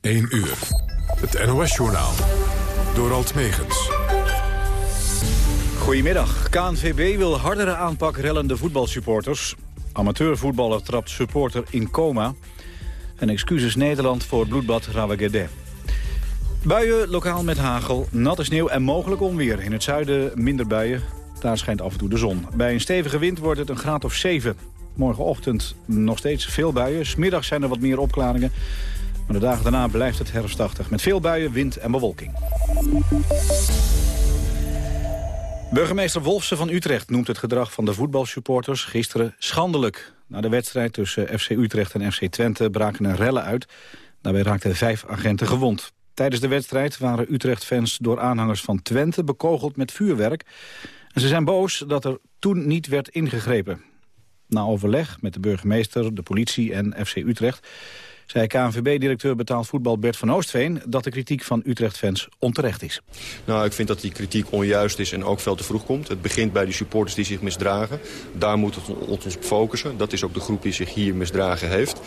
1 uur. Het NOS-journaal. Door Alt Megens. Goedemiddag. KNVB wil hardere aanpak rellende voetbalsupporters. Amateurvoetballer trapt supporter in coma. En excuses Nederland voor bloedbad Rawagede. Buien, lokaal met hagel, natte sneeuw en mogelijk onweer. In het zuiden minder buien, daar schijnt af en toe de zon. Bij een stevige wind wordt het een graad of 7. Morgenochtend nog steeds veel buien. Smiddag zijn er wat meer opklaringen. Maar de dagen daarna blijft het herfstachtig. Met veel buien, wind en bewolking. Burgemeester Wolfsen van Utrecht noemt het gedrag van de voetbalsupporters gisteren schandelijk. Na de wedstrijd tussen FC Utrecht en FC Twente braken er rellen uit. Daarbij raakten vijf agenten gewond. Tijdens de wedstrijd waren Utrecht-fans door aanhangers van Twente bekogeld met vuurwerk. En ze zijn boos dat er toen niet werd ingegrepen. Na overleg met de burgemeester, de politie en FC Utrecht zei KNVB-directeur betaald voetbal Bert van Oostveen... dat de kritiek van Utrecht-fans onterecht is. Nou, ik vind dat die kritiek onjuist is en ook veel te vroeg komt. Het begint bij die supporters die zich misdragen. Daar moet het ons op focussen. Dat is ook de groep die zich hier misdragen heeft.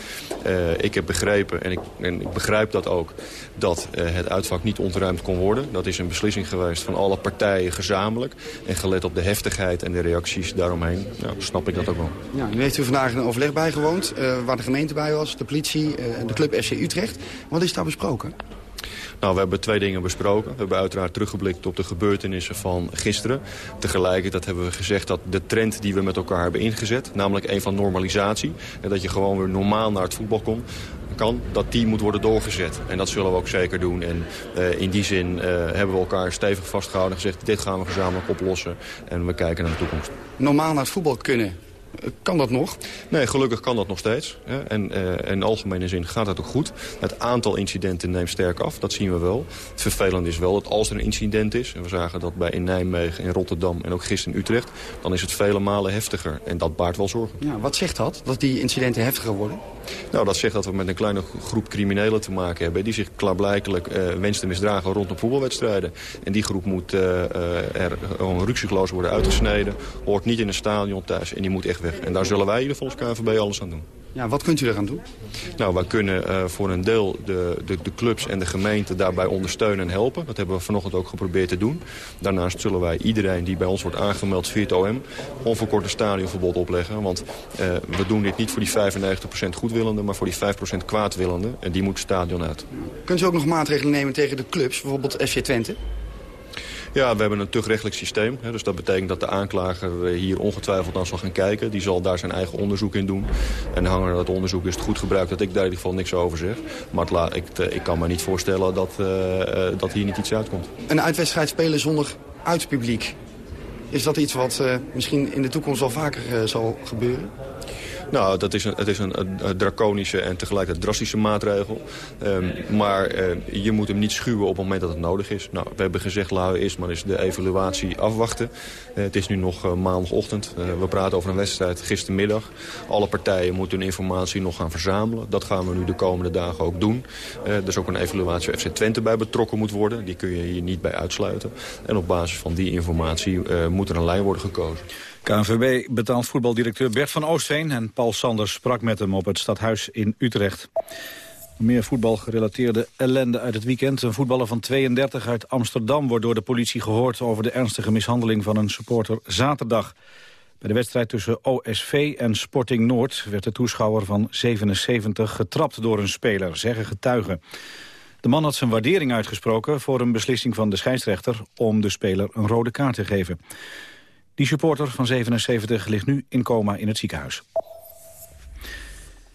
Uh, ik heb begrepen, en ik, en ik, begrijp dat ook, dat uh, het uitvak niet ontruimd kon worden. Dat is een beslissing geweest van alle partijen gezamenlijk. En gelet op de heftigheid en de reacties daaromheen, nou, snap ik dat ook wel. Ja, nu heeft u vandaag een overleg bijgewoond, uh, waar de gemeente bij was, de politie de club FC Utrecht. Wat is daar besproken? Nou, we hebben twee dingen besproken. We hebben uiteraard teruggeblikt op de gebeurtenissen van gisteren. Tegelijkertijd hebben we gezegd dat de trend die we met elkaar hebben ingezet... namelijk een van normalisatie, en dat je gewoon weer normaal naar het voetbal komt kan, dat die moet worden doorgezet. En dat zullen we ook zeker doen. En uh, in die zin uh, hebben we elkaar stevig vastgehouden en gezegd... dit gaan we gezamenlijk oplossen en we kijken naar de toekomst. Normaal naar het voetbal kunnen, kan dat nog? Nee, gelukkig kan dat nog steeds. En uh, in algemene zin gaat het ook goed. Het aantal incidenten neemt sterk af, dat zien we wel. Het vervelende is wel dat als er een incident is... en we zagen dat bij in Nijmegen, in Rotterdam en ook gisteren in Utrecht... dan is het vele malen heftiger en dat baart wel zorgen. Ja, wat zegt dat, dat die incidenten heftiger worden? Nou, dat zegt dat we met een kleine groep criminelen te maken hebben... die zich klaarblijkelijk uh, wenst te misdragen rondom voetbalwedstrijden. En die groep moet uh, er gewoon ruksigloos worden uitgesneden. Hoort niet in een stadion thuis en die moet echt weg. En daar zullen wij volgens KNVB alles aan doen. Ja, wat kunt u eraan doen? Nou, wij kunnen uh, voor een deel de, de, de, clubs en de gemeente daarbij ondersteunen en helpen. Dat hebben we vanochtend ook geprobeerd te doen. Daarnaast zullen wij iedereen die bij ons wordt aangemeld via het OM... onverkort een stadionverbod opleggen. Want uh, we doen dit niet voor die 95% goedwillende, maar voor die 5% kwaadwillende. En die moet het stadion uit. Kunt u ook nog maatregelen nemen tegen de clubs, bijvoorbeeld FC Twente? Ja, we hebben een tuchtrechtelijk systeem. Hè, dus dat betekent dat de aanklager hier ongetwijfeld aan zal gaan kijken. Die zal daar zijn eigen onderzoek in doen. En hangen naar dat onderzoek is het goed gebruikt dat ik daar in ieder geval niks over zeg. Maar ik, ik, kan me niet voorstellen dat, uh, dat hier niet iets uitkomt. Een uitwedstrijd spelen zonder uitpubliek. Is dat iets wat misschien in de toekomst al vaker zal gebeuren? Nou, dat is een, het is een, draconische en tegelijkertijd drastische maatregel. Um, maar uh, je moet hem niet schuwen op het moment dat het nodig is. Nou, we hebben gezegd, we eerst maar eens de evaluatie afwachten. Uh, het is nu nog uh, maandagochtend. we praten over een wedstrijd gistermiddag. Alle partijen moeten hun informatie nog gaan verzamelen. Dat gaan we nu de komende dagen ook doen. er is ook een evaluatie waar FC Twente bij betrokken moet worden. Die kun je hier niet bij uitsluiten. En op basis van die informatie moet er een lijn worden gekozen. KNVB betaalt voetbaldirecteur Bert van Oostveen... en Paul Sanders sprak met hem op het stadhuis in Utrecht. Meer voetbalgerelateerde ellende uit het weekend. Een voetballer van 32 uit Amsterdam wordt door de politie gehoord... over de ernstige mishandeling van een supporter zaterdag. Bij de wedstrijd tussen OSV en Sporting Noord... werd de toeschouwer van 77 getrapt door een speler, zeggen getuigen. De man had zijn waardering uitgesproken voor een beslissing van de scheidsrechter... om de speler een rode kaart te geven. Die supporter van 77 ligt nu in coma in het ziekenhuis.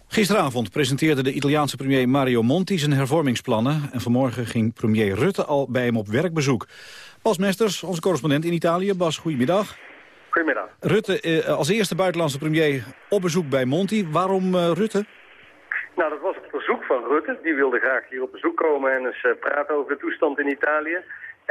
Gisteravond presenteerde de Italiaanse premier Mario Monti zijn hervormingsplannen. En vanmorgen ging premier Rutte al bij hem op werkbezoek. Bas Mesters, onze correspondent in Italië. Bas, goedemiddag. Goedemiddag. Rutte eh, als eerste buitenlandse premier op bezoek bij Monti. Waarom uh, Rutte? Nou, dat was het verzoek van Rutte. Die wilde graag hier op bezoek komen en eens uh, praten over de toestand in Italië.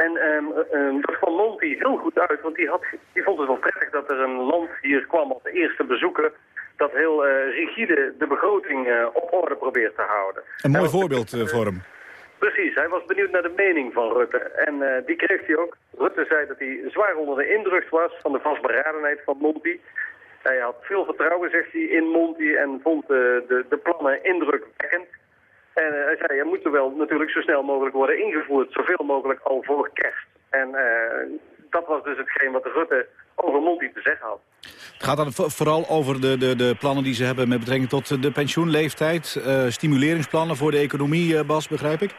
En um, um, dat kwam Monti heel goed uit, want die, had, die vond het wel prettig dat er een land hier kwam als de eerste bezoeker dat heel uh, rigide de begroting uh, op orde probeert te houden. Een mooi voorbeeld uh, voor hem. Precies, hij was benieuwd naar de mening van Rutte. En die kreeg hij ook. Rutte zei dat hij zwaar onder de indruk was van de vastberadenheid van Monti. Hij had veel vertrouwen, zegt hij, in Monti en vond de, de plannen indrukwekkend. En hij zei, er moet wel natuurlijk zo snel mogelijk worden ingevoerd, zoveel mogelijk al voor kerst. En dat was dus hetgeen wat Rutte over Monti te zeggen had. Het gaat dan vooral over de, de, de plannen die ze hebben met betrekking tot de pensioenleeftijd. Uh, stimuleringsplannen voor de economie, uh, Bas, begrijp ik?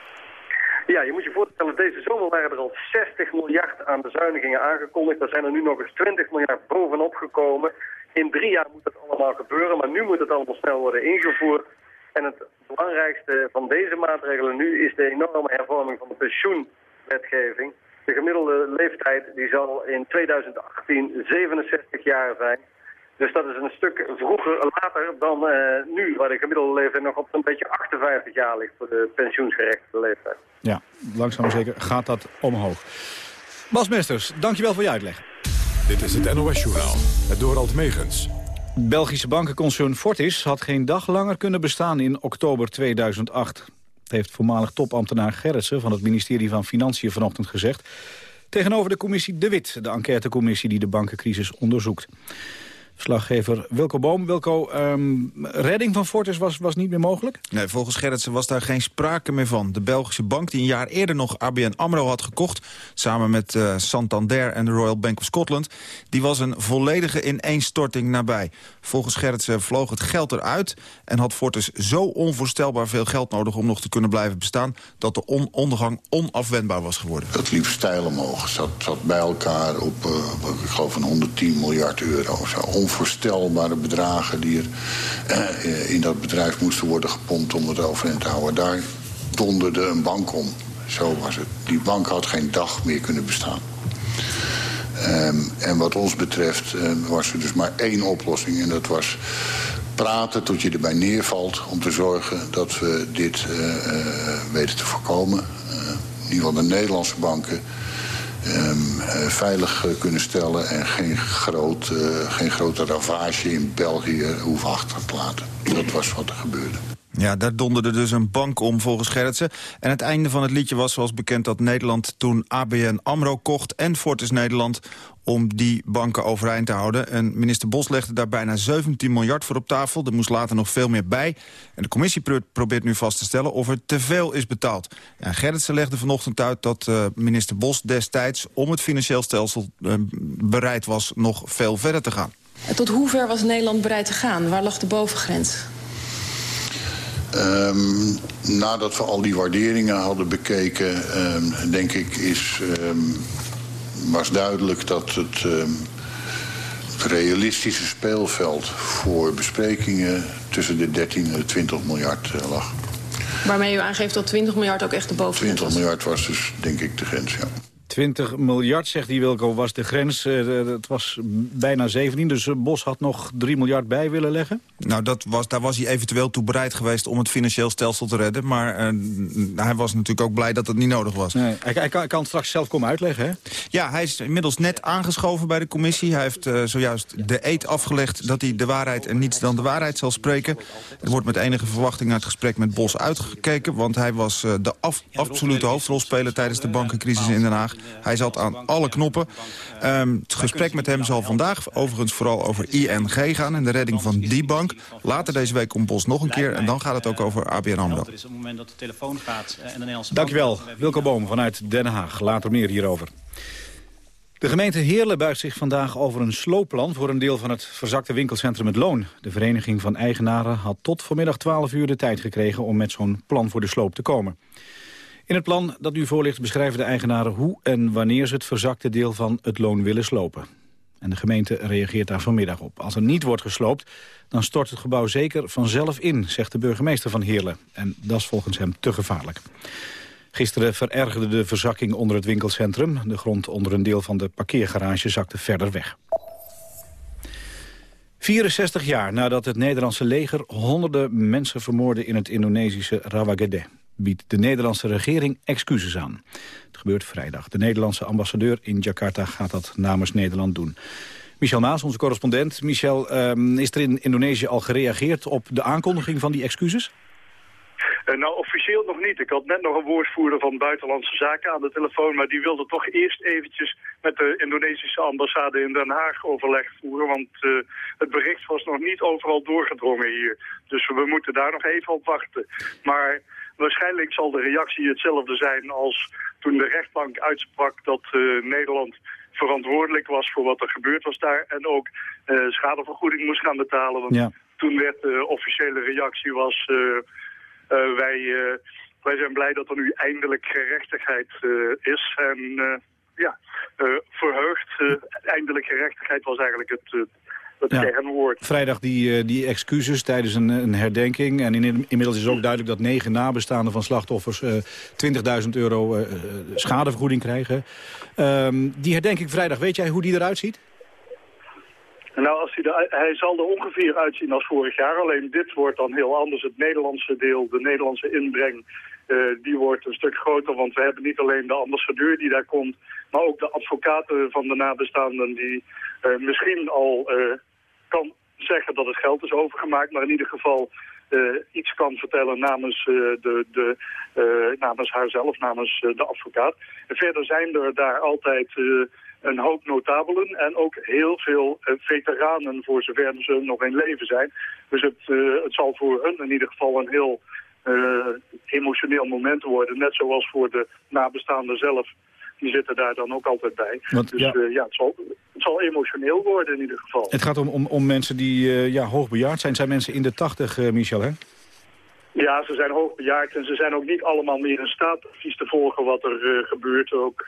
Ja, je moet je voorstellen, deze zomer waren er al 60 miljard aan bezuinigingen aangekondigd. Er zijn er nu nog eens 20 miljard bovenop gekomen. In drie jaar moet het allemaal gebeuren, maar nu moet het allemaal snel worden ingevoerd. En het belangrijkste van deze maatregelen nu is de enorme hervorming van de pensioenwetgeving. De gemiddelde leeftijd die zal in 2018 67 jaar zijn. Dus dat is een stuk vroeger, later dan uh, nu, waar de gemiddelde leeftijd nog op een beetje 58 jaar ligt voor de pensioensgerechtigde leeftijd. Ja, langzaam maar zeker gaat dat omhoog. Bas Mesters, dankjewel voor je uitleg. Dit is het NOS Journaal, het Dorald Megens. Belgische bankenconcern Fortis had geen dag langer kunnen bestaan in oktober 2008 heeft voormalig topambtenaar Gerritsen van het ministerie van Financiën vanochtend gezegd. Tegenover de commissie De Wit, de enquêtecommissie die de bankencrisis onderzoekt. Slaggever Wilco Boom. Wilco, um, redding van Fortis was, was niet meer mogelijk? Nee, volgens Gerritsen was daar geen sprake meer van. De Belgische bank die een jaar eerder nog ABN AMRO had gekocht... samen met uh, Santander en de Royal Bank of Scotland... die was een volledige ineenstorting nabij. Volgens Gerritsen vloog het geld eruit... en had Fortis zo onvoorstelbaar veel geld nodig om nog te kunnen blijven bestaan... dat de on ondergang onafwendbaar was geworden. Dat liep stijl omhoog. Het zat, zat bij elkaar op, uh, ik geloof, een 110 miljard euro. Zo onvoorstelbare bedragen die er eh, in dat bedrijf moesten worden gepompt om het overeind te houden. Daar donderde een bank om. Zo was het. Die bank had geen dag meer kunnen bestaan. Um, en wat ons betreft um, was er dus maar één oplossing. En dat was praten tot je erbij neervalt... om te zorgen dat we dit uh, uh, weten te voorkomen. Uh, in ieder geval de Nederlandse banken um, veilig eh, kunnen stellen... en geen, groot, uh, geen grote ravage in België hoeven achter te laten. Dat was wat er gebeurde. Ja, daar donderde dus een bank om volgens Gerritsen. En het einde van het liedje was zoals bekend dat Nederland toen ABN AMRO kocht... en Fortis Nederland om die banken overeind te houden. En minister Bos legde daar bijna 17 miljard voor op tafel. Er moest later nog veel meer bij. En de commissie probeert nu vast te stellen of er te veel is betaald. Ja, Gerritsen legde vanochtend uit dat uh, minister Bos destijds... om het financieel stelsel uh, bereid was nog veel verder te gaan. Tot hoe ver was Nederland bereid te gaan? Waar lag de bovengrens? Um, nadat we al die waarderingen hadden bekeken, um, denk ik, is, um, was duidelijk dat het, het realistische speelveld voor besprekingen tussen de 13 en de 20 miljard uh, lag. Waarmee u aangeeft dat 20 miljard ook echt de bovengrens 20 miljard was dus, denk ik, de grens, ja. 20 miljard, zegt die Wilco, was de grens. Uh, het was bijna 17, dus Bos had nog 3 miljard bij willen leggen? Nou, dat was, daar was hij eventueel toe bereid geweest om het financieel stelsel te redden. Maar uh, hij was natuurlijk ook blij dat het niet nodig was. Nee, hij, hij, kan, hij, kan, het straks zelf komen uitleggen, hè? Ja, hij is inmiddels net aangeschoven bij de commissie. Hij heeft uh, zojuist de eet afgelegd dat hij de waarheid en niets dan de waarheid zal spreken. Er wordt met enige verwachting naar het gesprek met Bos uitgekeken... want hij was de af, absolute hoofdrolspeler tijdens de bankencrisis in Den Haag. Hij zat aan alle knoppen. Um, het gesprek met hem zal vandaag overigens vooral over ING gaan... en de redding van die bank. Later deze week komt Bos nog een keer en dan gaat het ook over ABN AMRO. is het moment dat de telefoon gaat Dankjewel, Wilco Boom vanuit Den Haag. Later meer hierover. De gemeente Heerlen buigt zich vandaag over een sloopplan... voor een deel van het verzakte winkelcentrum Het Loon. De vereniging van eigenaren had tot vanmiddag 12 uur de tijd gekregen... om met zo'n plan voor de sloop te komen. In het plan dat nu voor ligt beschrijven de eigenaren hoe en wanneer ze het verzakte deel van het loon willen slopen. En de gemeente reageert daar vanmiddag op. Als er niet wordt gesloopt, dan stort het gebouw zeker vanzelf in, zegt de burgemeester van Heerlen. En dat is volgens hem te gevaarlijk. Gisteren verergerde de verzakking onder het winkelcentrum. De grond onder een deel van de parkeergarage zakte verder weg. 64 jaar nadat het Nederlandse leger honderden mensen vermoordde in het Indonesische Rawagede biedt de Nederlandse regering excuses aan. Het gebeurt vrijdag. De Nederlandse ambassadeur in Jakarta gaat dat namens Nederland doen. Michel Maas, onze correspondent. Michel, um, is er in Indonesië al gereageerd op de aankondiging van die excuses? Uh, nou, officieel nog niet. Ik had net nog een woordvoerder van Buitenlandse Zaken aan de telefoon... maar die wilde toch eerst eventjes met de Indonesische ambassade in Den Haag overleg voeren... want uh, het bericht was nog niet overal doorgedrongen hier. Dus we moeten daar nog even op wachten. Maar waarschijnlijk zal de reactie hetzelfde zijn als toen de rechtbank uitsprak dat Nederland verantwoordelijk was voor wat er gebeurd was daar. En ook schadevergoeding moest gaan betalen. Want toen werd de officiële reactie was wij, wij zijn blij dat er nu eindelijk gerechtigheid is. En ja, verheugd. eindelijk gerechtigheid was eigenlijk het dat ja. Vrijdag die, eh, die excuses tijdens een, een herdenking. En in, inmiddels is ook duidelijk dat negen nabestaanden van slachtoffers... Uh, eh, 20.000 euro uh, schadevergoeding krijgen. Ehm, die herdenking vrijdag, weet jij hoe die eruit ziet? Nou, als hij, de, hij zal er ongeveer uitzien als vorig jaar. Alleen dit wordt dan heel anders. Het Nederlandse deel, de Nederlandse inbreng... die wordt een stuk groter, want we hebben niet alleen de ambassadeur die daar komt... maar ook de advocaten van de nabestaanden die misschien al kan zeggen dat het geld is overgemaakt, maar in ieder geval uh, iets kan vertellen namens, uh, de, de, uh, namens haarzelf, namens de advocaat. En verder zijn er daar altijd een hoop notabelen en ook heel veel veteranen voor zover ze nog in leven zijn. Dus het, het zal voor hun in ieder geval een heel emotioneel moment worden, net zoals voor de nabestaanden zelf die zitten daar dan ook altijd bij. dus ja, ja het, zal, het zal emotioneel worden in ieder geval. Het gaat om, om, om mensen die uh, ja, hoogbejaard zijn. Zijn mensen in de tachtig, uh, Michel, hè? Ja, ze zijn hoogbejaard en ze zijn ook niet allemaal meer in staat precies te volgen wat er gebeurt. Ook,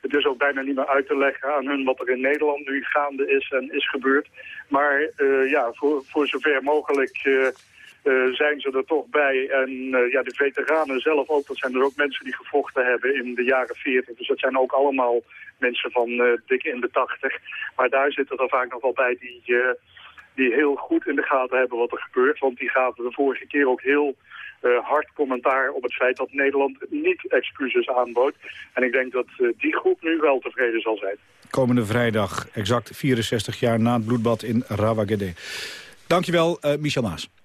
het is ook bijna niet meer uit te leggen aan hun wat er in Nederland nu gaande is en is gebeurd. Maar ja, voor, voor zover mogelijk zijn ze er toch bij. En ja, de veteranen zelf ook, dat zijn er ook mensen die gevochten hebben in de jaren 40. Dus dat zijn ook allemaal mensen van uh, dik in de 80. Maar daar zitten er vaak nog wel bij die, die heel goed in de gaten hebben wat er gebeurt. Want die gaven de vorige keer ook heel hard commentaar op het feit dat Nederland niet excuses aanbood. En ik denk dat die groep nu wel tevreden zal zijn. Komende vrijdag, exact 64 jaar na het bloedbad in Rawagede. Dankjewel, Michel Maas.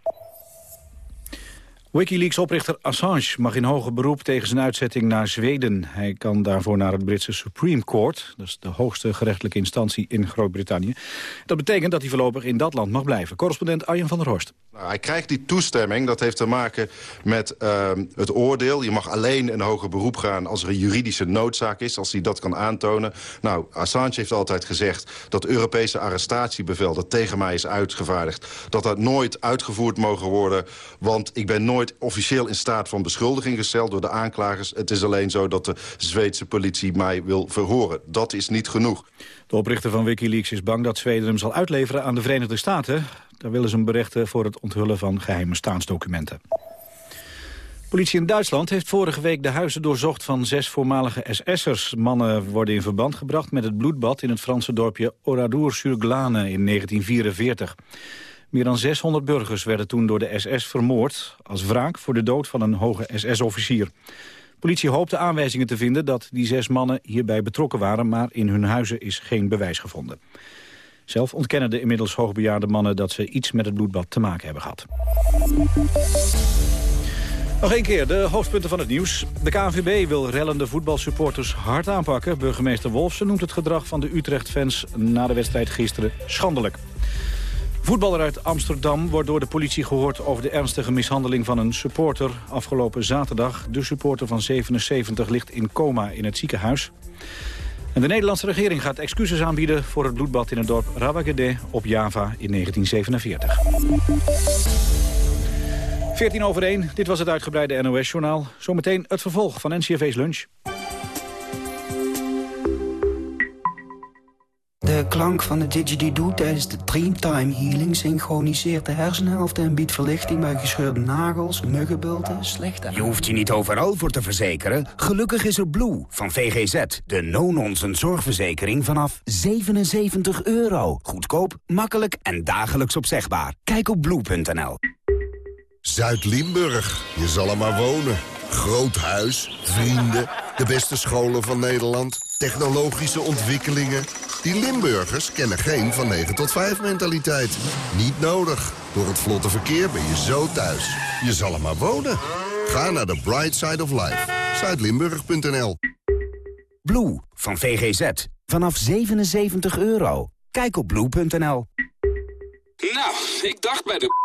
Wikileaks-oprichter Assange mag in hoger beroep tegen zijn uitzetting naar Zweden. Hij kan daarvoor naar het Britse Supreme Court. Dat is de hoogste gerechtelijke instantie in Groot-Brittannië. Dat betekent dat hij voorlopig in dat land mag blijven. Correspondent Arjen van der Horst. Nou, hij krijgt die toestemming. Dat heeft te maken met uh, het oordeel. Je mag alleen een hoger beroep gaan als er een juridische noodzaak is. Als hij dat kan aantonen. Nou, Assange heeft altijd gezegd dat Europese arrestatiebevel... dat tegen mij is uitgevaardigd... dat dat nooit uitgevoerd mogen worden. Want ik ben nooit officieel in staat van beschuldiging gesteld door de aanklagers. Het is alleen zo dat de Zweedse politie mij wil verhoren. Dat is niet genoeg. De oprichter van Wikileaks is bang dat Zweden hem zal uitleveren aan de Verenigde Staten. Daar willen ze hem berechten voor het onthullen van geheime staatsdocumenten. Politie in Duitsland heeft vorige week de huizen doorzocht van zes voormalige SS'ers. Mannen worden in verband gebracht met het bloedbad in het Franse dorpje Oradour-sur-Glane in 1944. Meer dan 600 burgers werden toen door de SS vermoord... als wraak voor de dood van een hoge SS-officier. Politie hoopte aanwijzingen te vinden dat die zes mannen hierbij betrokken waren... maar in hun huizen is geen bewijs gevonden. Zelf ontkennen de inmiddels hoogbejaarde mannen dat ze iets met het bloedbad te maken hebben gehad. Nog een keer de hoofdpunten van het nieuws. De KNVB wil rellende voetbalsupporters hard aanpakken. Burgemeester Wolfsen noemt het gedrag van de Utrecht-fans na de wedstrijd gisteren schandelijk. Voetballer uit Amsterdam wordt door de politie gehoord over de ernstige mishandeling van een supporter. Afgelopen zaterdag. De supporter van 77 ligt in coma in het ziekenhuis. En de Nederlandse regering gaat excuses aanbieden voor het bloedbad in het dorp Rawagede op Java in 1947. 14 over 1, dit was het uitgebreide NOS-journaal. Zometeen het vervolg van NCRV's lunch. De klank van de didgeridoo tijdens de Dreamtime Healing synchroniseert de hersenhelft en biedt verlichting bij gescheurde nagels, muggenbulten, slechte... Je hoeft je niet overal voor te verzekeren. Gelukkig is er Blue van VGZ, de no-nonsense zorgverzekering vanaf 77 euro. Goedkoop, makkelijk en dagelijks opzegbaar. Kijk op blue.nl. Zuid-Limburg, je zal er maar wonen. Groot huis, vrienden, de beste scholen van Nederland, technologische ontwikkelingen... Die Limburgers kennen geen van 9 tot 5 mentaliteit. Niet nodig. Door het vlotte verkeer ben je zo thuis. Je zal er maar wonen. Ga naar de Bright Side of Life. Zuidlimburg.nl Blue van VGZ. Vanaf 77 euro. Kijk op blue.nl Nou, ik dacht bij de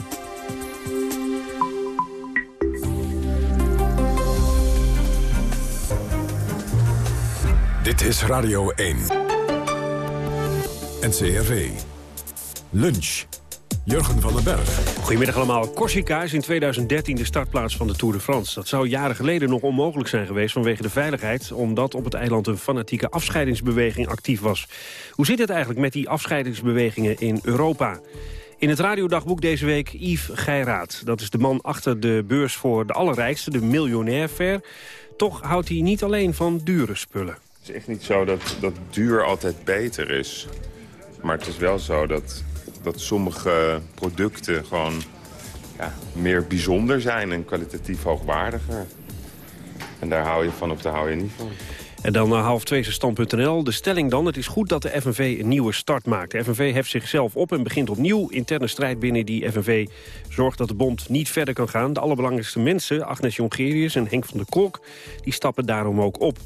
Dit is Radio 1. NCRV. Lunch. Jurgen van den Berg. Goedemiddag allemaal. Corsica is in 2013 de startplaats van de Tour de France. Dat zou jaren geleden nog onmogelijk zijn geweest vanwege de veiligheid... omdat op het eiland een fanatieke afscheidingsbeweging actief was. Hoe zit het eigenlijk met die afscheidingsbewegingen in Europa? In het radiodagboek deze week Yves Geiraat. Dat is de man achter de beurs voor de allerrijkste, de miljonair fair. Toch houdt hij niet alleen van dure spullen. Het is echt niet zo dat, dat duur altijd beter is. Maar het is wel zo dat, dat sommige producten gewoon ja, meer bijzonder zijn en kwalitatief hoogwaardiger. En daar hou je van of daar hou je niet van. En dan naar half twee stand.nl. De stelling dan, het is goed dat de FNV een nieuwe start maakt. De FNV heft zichzelf op en begint opnieuw. Interne strijd binnen die FNV zorgt dat de bond niet verder kan gaan. De allerbelangrijkste mensen, Agnes Jongerius en Henk van der Kolk... die stappen daarom ook op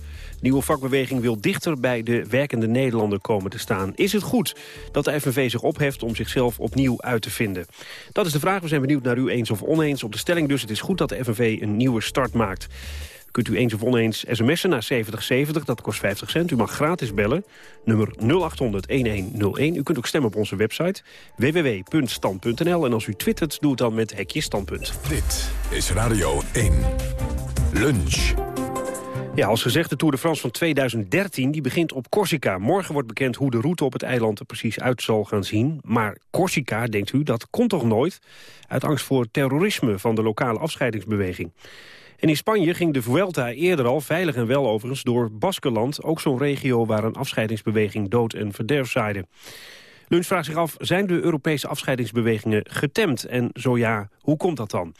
nieuwe vakbeweging wil dichter bij de werkende Nederlander komen te staan. Is het goed dat de FNV zich opheft om zichzelf opnieuw uit te vinden? Dat is de vraag. We zijn benieuwd naar u eens of oneens op de stelling. Dus het is goed dat de FNV een nieuwe start maakt. Kunt u eens of oneens sms'en naar 7070, dat kost 50 cent. U mag gratis bellen, nummer 0800-1101. U kunt ook stemmen op onze website www.stand.nl. En als u twittert, doe het dan met hekje standpunt. Dit is Radio 1. Lunch. Ja, als gezegd, de Tour de France van 2013 die begint op Corsica. Morgen wordt bekend hoe de route op het eiland er precies uit zal gaan zien. Maar Corsica, denkt u, dat komt toch nooit? Uit angst voor terrorisme van de lokale afscheidingsbeweging. En in Spanje ging de Vuelta eerder al, veilig en wel overigens, door Baskeland. Ook zo'n regio waar een afscheidingsbeweging dood en verderf zaaide. Lunch vraagt zich af, zijn de Europese afscheidingsbewegingen getemd? En zo ja, hoe komt dat dan?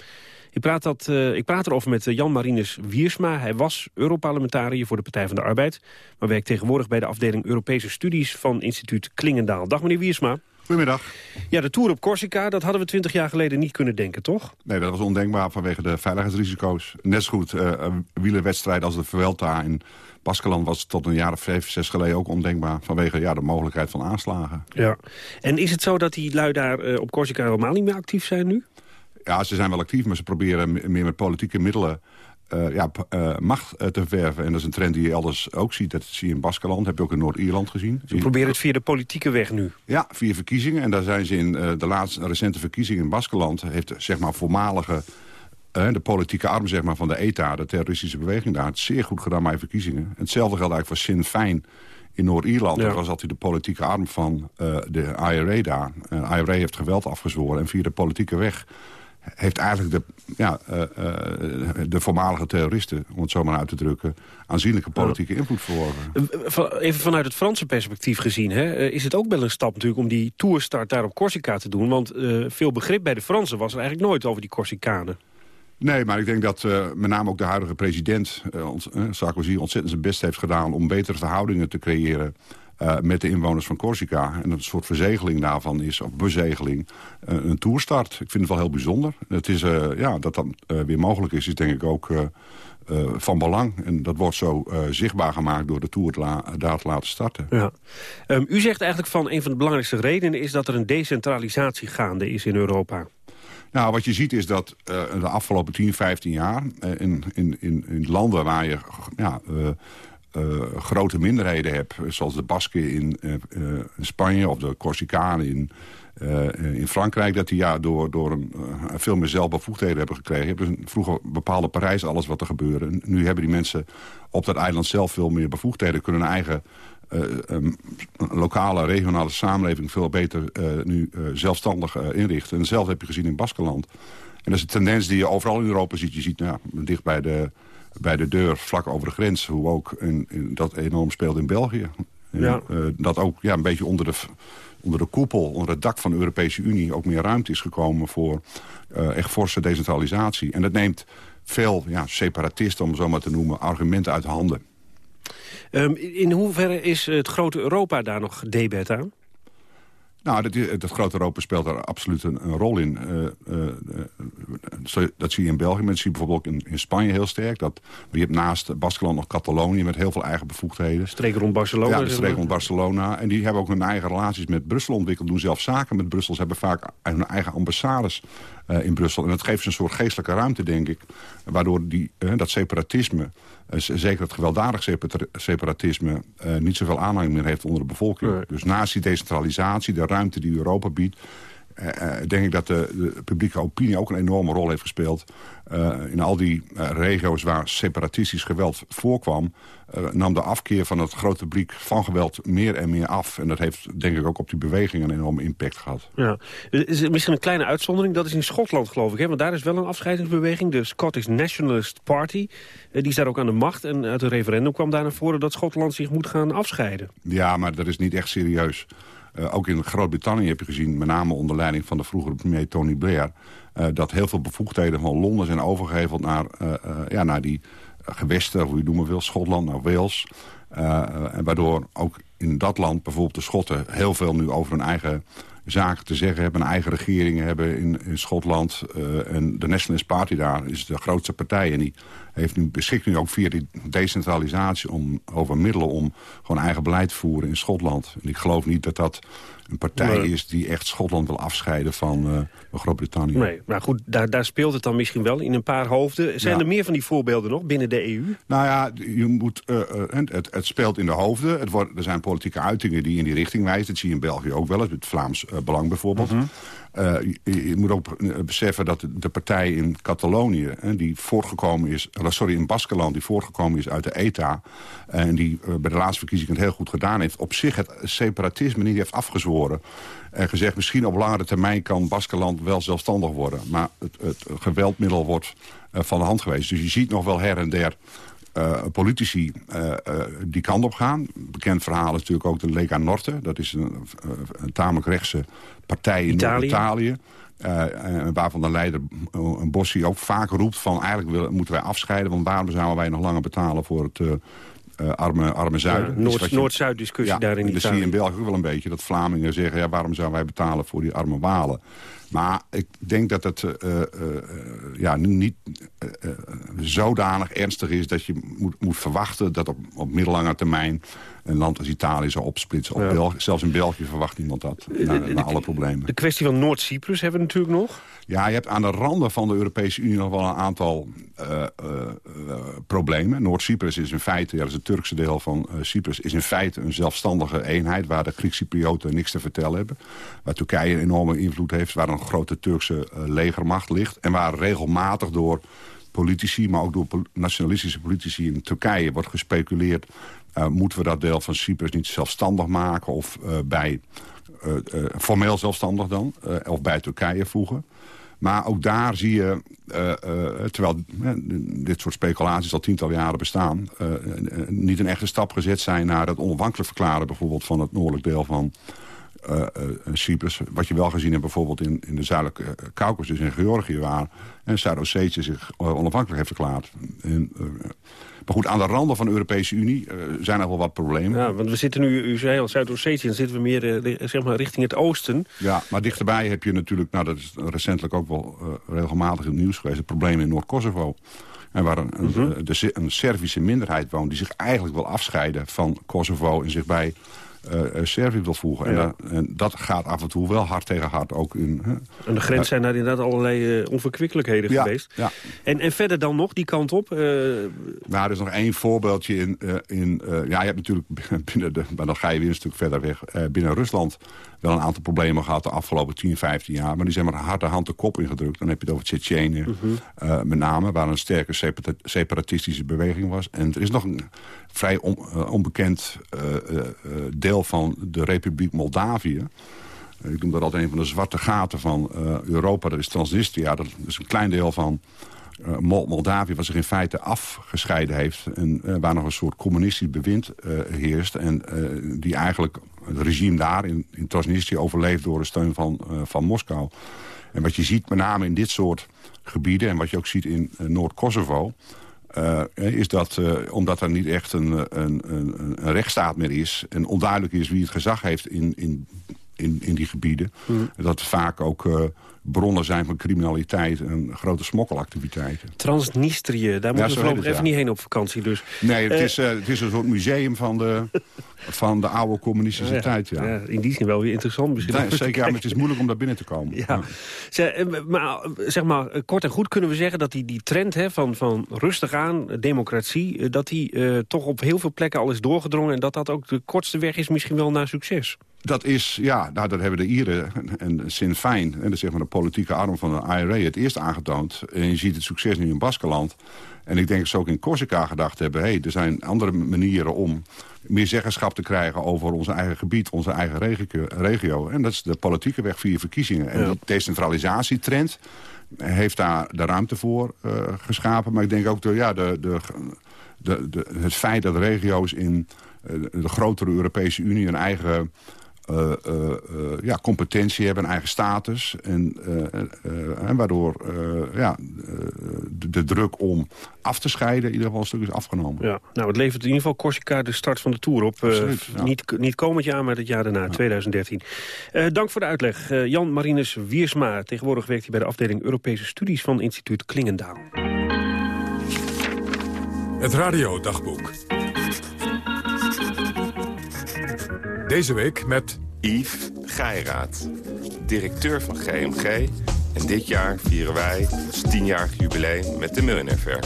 Ik praat, dat, uh, ik praat erover met eh, Jan Marinus Wiersma. Hij was Europarlementariër voor de Partij van de Arbeid... maar werkt tegenwoordig bij de afdeling Europese Studies van instituut Klingendaal. Dag meneer Wiersma. Goedemiddag. Ja, de Tour op Corsica, dat hadden we twintig jaar geleden niet kunnen denken, toch? Nee, dat was ondenkbaar vanwege de veiligheidsrisico's. Net zo goed uh, wielerwedstrijd als de Vuelta in Baskeland was tot een jaar of vijf, zes geleden ook ondenkbaar... vanwege ja, de mogelijkheid van aanslagen. Ja. En is het zo dat die lui daar uh, op Corsica helemaal niet meer actief zijn nu? Ja, ze zijn wel actief, maar ze proberen meer met politieke middelen... Uh, ja, uh, macht uh, te verven. En dat is een trend die je elders ook ziet. Dat zie je in Baskeland, heb je ook in Noord-Ierland gezien. Ze proberen het via de politieke weg nu? Ja, via verkiezingen. En daar zijn ze in de laatste recente verkiezingen in Baskeland... heeft zeg maar voormalige, de politieke arm zeg maar, van de ETA... de terroristische beweging daar, het zeer goed gedaan bij verkiezingen. Hetzelfde geldt eigenlijk voor Sinn Féin in Noord-Ierland. Ja. Was altijd de politieke arm van de IRA daar. de IRA heeft geweld afgezworen en via de politieke weg heeft eigenlijk de, ja, uh, uh, de voormalige terroristen, om het zo maar uit te drukken... aanzienlijke politieke invloed verworven. Even vanuit het Franse perspectief gezien... Hè, is het ook wel een stap natuurlijk om die toerstart daar op Corsica te doen. Want uh, veel begrip bij de Fransen was er eigenlijk nooit over die Corsicanen. Nee, maar ik denk dat uh, met name ook de huidige president, uh, uh, Sarkozy, ontzettend zijn best heeft gedaan... om betere verhoudingen te creëren uh, met de inwoners van Corsica. En een soort verzegeling daarvan is, of bezegeling, uh, een toerstart. Ik vind het wel heel bijzonder. Het is, uh, ja, dat dat weer mogelijk is, is denk ik ook van belang. En dat wordt zo zichtbaar gemaakt door de Tour la daar te laten starten. Ja. Um, u zegt eigenlijk van een van de belangrijkste redenen... is dat er een decentralisatie gaande is in Europa. Nou, wat je ziet is dat de afgelopen 10, 15 jaar... In, in, in, in landen waar je ja, uh, grote minderheden hebt... zoals de Basken in, uh, in Spanje of de Corsicanen in, in Frankrijk... dat die ja, door, door een, veel meer zelfbevoegdheden hebben gekregen. Vroeger bepaalde Parijs alles wat er gebeurde. Nu hebben die mensen op dat eiland zelf veel meer bevoegdheden... kunnen hun eigen um, lokale, regionale samenleving veel beter nu zelfstandig inrichten. En hetzelfde heb je gezien in Baskeland. En dat is een tendens die je overal in Europa ziet. Je ziet nou, dicht bij de bij de deur, vlak over de grens. Hoe ook in, in dat enorm speelt in België. Ja. eh, dat ook ja, een beetje onder de, onder de koepel, onder het dak van de Europese Unie... ook meer ruimte is gekomen voor eh, echt forse decentralisatie. En dat neemt veel ja, separatisten, om het zo maar te noemen, argumenten uit handen. Ehm, in hoeverre is het grote Europa daar nog debet aan? Nou, dat, dat grote Europa speelt daar absoluut een, een rol in. Eh, eh, eh, dat zie je in België, maar dat zie je bijvoorbeeld ook in, in Spanje heel sterk. Dat, je hebt naast Baskeland nog Catalonië met heel veel eigen bevoegdheden. Streek rond Barcelona. Ja, de streek rond Barcelona. En die hebben ook hun eigen relaties met Brussel ontwikkeld. Doen zelf zaken met Brussel. Ze hebben vaak hun eigen ambassades eh, in Brussel. En dat geeft ze een soort geestelijke ruimte, denk ik. Waardoor die, eh, dat separatisme, eh, zeker het gewelddadig separa- separatisme... eh, niet zoveel aanhang meer heeft onder de bevolking. Dus naast die decentralisatie, de ruimte die Europa biedt... eh, eh, denk ik dat de, de publieke opinie ook een enorme rol heeft gespeeld. Eh, in al die regio's waar separatistisch geweld voorkwam... nam de afkeer van het grote publiek van geweld meer en meer af. En dat heeft denk ik ook op die beweging een enorme impact gehad. Ja. Is misschien een kleine uitzondering, dat is in Schotland geloof ik. Hè? Want daar is wel een afscheidingsbeweging, de Scottish Nationalist Party. Die is daar ook aan de macht en uit een referendum kwam daar naar voren... dat Schotland zich moet gaan afscheiden. Ja, maar dat is niet echt serieus. Eh, ook in Groot-Brittannië heb je gezien, met name onder leiding van de vroegere premier Tony Blair... eh, dat heel veel bevoegdheden van Londen zijn overgeheveld naar, eh, ja, naar die gewesten, hoe je noemen wil, Schotland, naar Wales. En waardoor ook in dat land bijvoorbeeld de Schotten heel veel nu over hun eigen zaken te zeggen hebben, een eigen regering hebben in, in Schotland. Eh, en de Nationalist Party daar is de grootste partij. En die heeft nu, beschikt nu ook via die decentralisatie om, over middelen om gewoon eigen beleid te voeren in Schotland. En ik geloof niet dat dat een partij Nee. is die echt Schotland wil afscheiden van eh, Groot-Brittannië. Nee, maar goed, daar, daar speelt het dan misschien wel in een paar hoofden. Zijn Ja. er meer van die voorbeelden nog binnen de EU? Nou ja, je moet, eh, eh, het, het speelt in de hoofden. Het wordt, er zijn politieke uitingen die in die richting wijzen. Dat zie je in België ook wel eens, het Vlaams Belang bijvoorbeeld. Eh, je, je moet ook eh, beseffen dat de, partij in Catalonië... eh, die voortgekomen is, eh, sorry, in Baskeland... die voortgekomen is uit de ETA... en die eh, bij de laatste verkiezingen het heel goed gedaan heeft... op zich het separatisme niet heeft afgezworen. En gezegd, misschien op langere termijn kan Baskeland wel zelfstandig worden. Maar het, geweldmiddel wordt eh, van de hand geweest. Dus je ziet nog wel her en der eh, politici eh, eh, die kant op gaan. Bekend verhaal is natuurlijk ook de Lega Norte. Dat is een, een tamelijk rechtse partij in Italië. Noord-Italië. Eh, waarvan de leider een Bossi ook vaak roept van... eigenlijk willen, moeten wij afscheiden... want waarom zouden wij nog langer betalen voor het arme, arme zuiden? Ja, Dus Noord- wat je- Noord-Zuid discussie ja, daar in en dat zie Italië. je in België ook wel een beetje. Dat Vlamingen zeggen, ja, waarom zouden wij betalen voor die arme Walen? Maar ik denk dat het eh, eh, eh, ja, nu niet zodanig ernstig is... dat je moet, moet verwachten dat op, op middellange termijn... een land als Italië zou opsplitsen. Op Ja. België, zelfs in België verwacht niemand dat, na, na alle problemen. De kwestie van Noord-Cyprus hebben we natuurlijk nog. Ja, je hebt aan de randen van de Europese Unie nog wel een aantal problemen. Noord-Cyprus is in feite, ja, dat is het Turkse deel van Cyprus... is in feite een zelfstandige eenheid waar de Griek-Cyprioten niks te vertellen hebben. Waar Turkije een enorme invloed heeft, waar een grote Turkse eh, legermacht ligt... en waar regelmatig door politici, maar ook door nationalistische politici in Turkije wordt gespeculeerd... eh, moeten we dat deel van Cyprus niet zelfstandig maken of eh, bij... formeel zelfstandig dan, of bij Turkije voegen. Maar ook daar zie je, terwijl dit soort speculaties al tientallen jaren bestaan... niet een echte stap gezet zijn naar het onafhankelijk verklaren... bijvoorbeeld van het noordelijk deel van eh, eh, Cyprus. Wat je wel gezien hebt bijvoorbeeld in, in de zuidelijke eh, Caucasus in Georgië... waar en Zuid-Ossetië zich eh, onafhankelijk heeft verklaard. En, eh, maar goed, aan de randen van de Europese Unie eh, zijn er wel wat problemen. Ja, want we zitten nu, u zei al, Zuid-Ossetië... dan zitten we meer eh, zeg maar, richting het oosten. Ja, maar dichterbij heb je natuurlijk, nou dat is recentelijk ook wel eh, regelmatig in het nieuws geweest, het probleem in Noord-Kosovo. En waar een, een, Mhm. eh, de, een Servische minderheid woont die zich eigenlijk wil afscheiden van Kosovo en zich bij eh, eh, Servië wil voegen. En, Ja. en dat gaat af en toe wel hard tegen hard ook in... hè. Aan de grens zijn daar inderdaad allerlei eh, onverkwikkelijkheden Ja, geweest. ja. En, en verder dan nog, die kant op? eh, Nou, er is nog één voorbeeldje in... eh, in eh, ja, je hebt natuurlijk binnen de... Maar dan ga je weer een stuk verder weg. eh, binnen Rusland wel een aantal problemen gehad de afgelopen 10, 15 jaar. Maar die zijn maar hard de hand de kop ingedrukt. Dan heb je het over Tsjetsjenië eh, met name. Waar een sterke separa- separatistische beweging was. En er is nog een vrij on- eh, onbekend eh, deel van de Republiek Moldavië. Ik noem dat altijd een van de zwarte gaten van Europa. Dat is Transnistria. Dat is een klein deel van uh, Moldavië wat zich in feite afgescheiden heeft... en uh, waar nog een soort communistisch bewind uh, heerst... en die eigenlijk het regime daar in, in Transnistrië overleeft... door de steun van, van Moskou. En wat je ziet met name in dit soort gebieden... en wat je ook ziet in Noord-Kosovo... is dat, omdat er niet echt een, een, een, een rechtsstaat meer is... en onduidelijk is wie het gezag heeft in, in, in, in die gebieden... Mm. dat vaak ook bronnen zijn van criminaliteit en grote smokkelactiviteiten. Transnistrië, daar moeten we voorlopig even niet heen op vakantie. Dus. Nee, het, uh, is, uh, het is een soort museum van de, van de oude communistische ja, tijd. Ja. ja. in die zin wel weer interessant misschien. Nee, zeker, ja, maar het is moeilijk om daar binnen te komen. Ja. Zeg, maar, zeg maar, kort en goed kunnen we zeggen dat die, die trend hè, van, van rustig aan, democratie... dat die toch op heel veel plekken al is doorgedrongen... en dat dat ook de kortste weg is misschien wel naar succes. Dat is, ja, nou, dat hebben de Ieren en Sinn Féin... en de, zeg maar, de politieke arm van de IRA het eerst aangetoond. En je ziet het succes nu in Baskeland. En ik denk dat ze ook in Corsica gedacht hebben... hey, er zijn andere manieren om meer zeggenschap te krijgen over ons eigen gebied, onze eigen regio. En dat is de politieke weg via verkiezingen. En die decentralisatietrend heeft daar de ruimte voor uh, geschapen. Maar ik denk ook de, ja, de, de, de, de, het feit dat regio's in uh, de grotere Europese Unie een eigen uh, uh, ja, competentie hebben, een eigen status. En, en waardoor ja, de, de, druk om af te scheiden in ieder geval een stuk is afgenomen. Ja, nou, het levert in ieder geval Corsica de start van de Tour op. Absoluut, ja. niet, niet komend jaar, maar het jaar daarna, ja. 2013. dank voor de uitleg. Jan Marinus Wiersma, tegenwoordig werkt hij bij de afdeling Europese Studies van instituut Klingendaal. Het radiodagboek. Deze week met... Yves Geiraat, directeur van GMG. En dit jaar vieren wij ons tienjarig jubileum met de Miljonair Fair.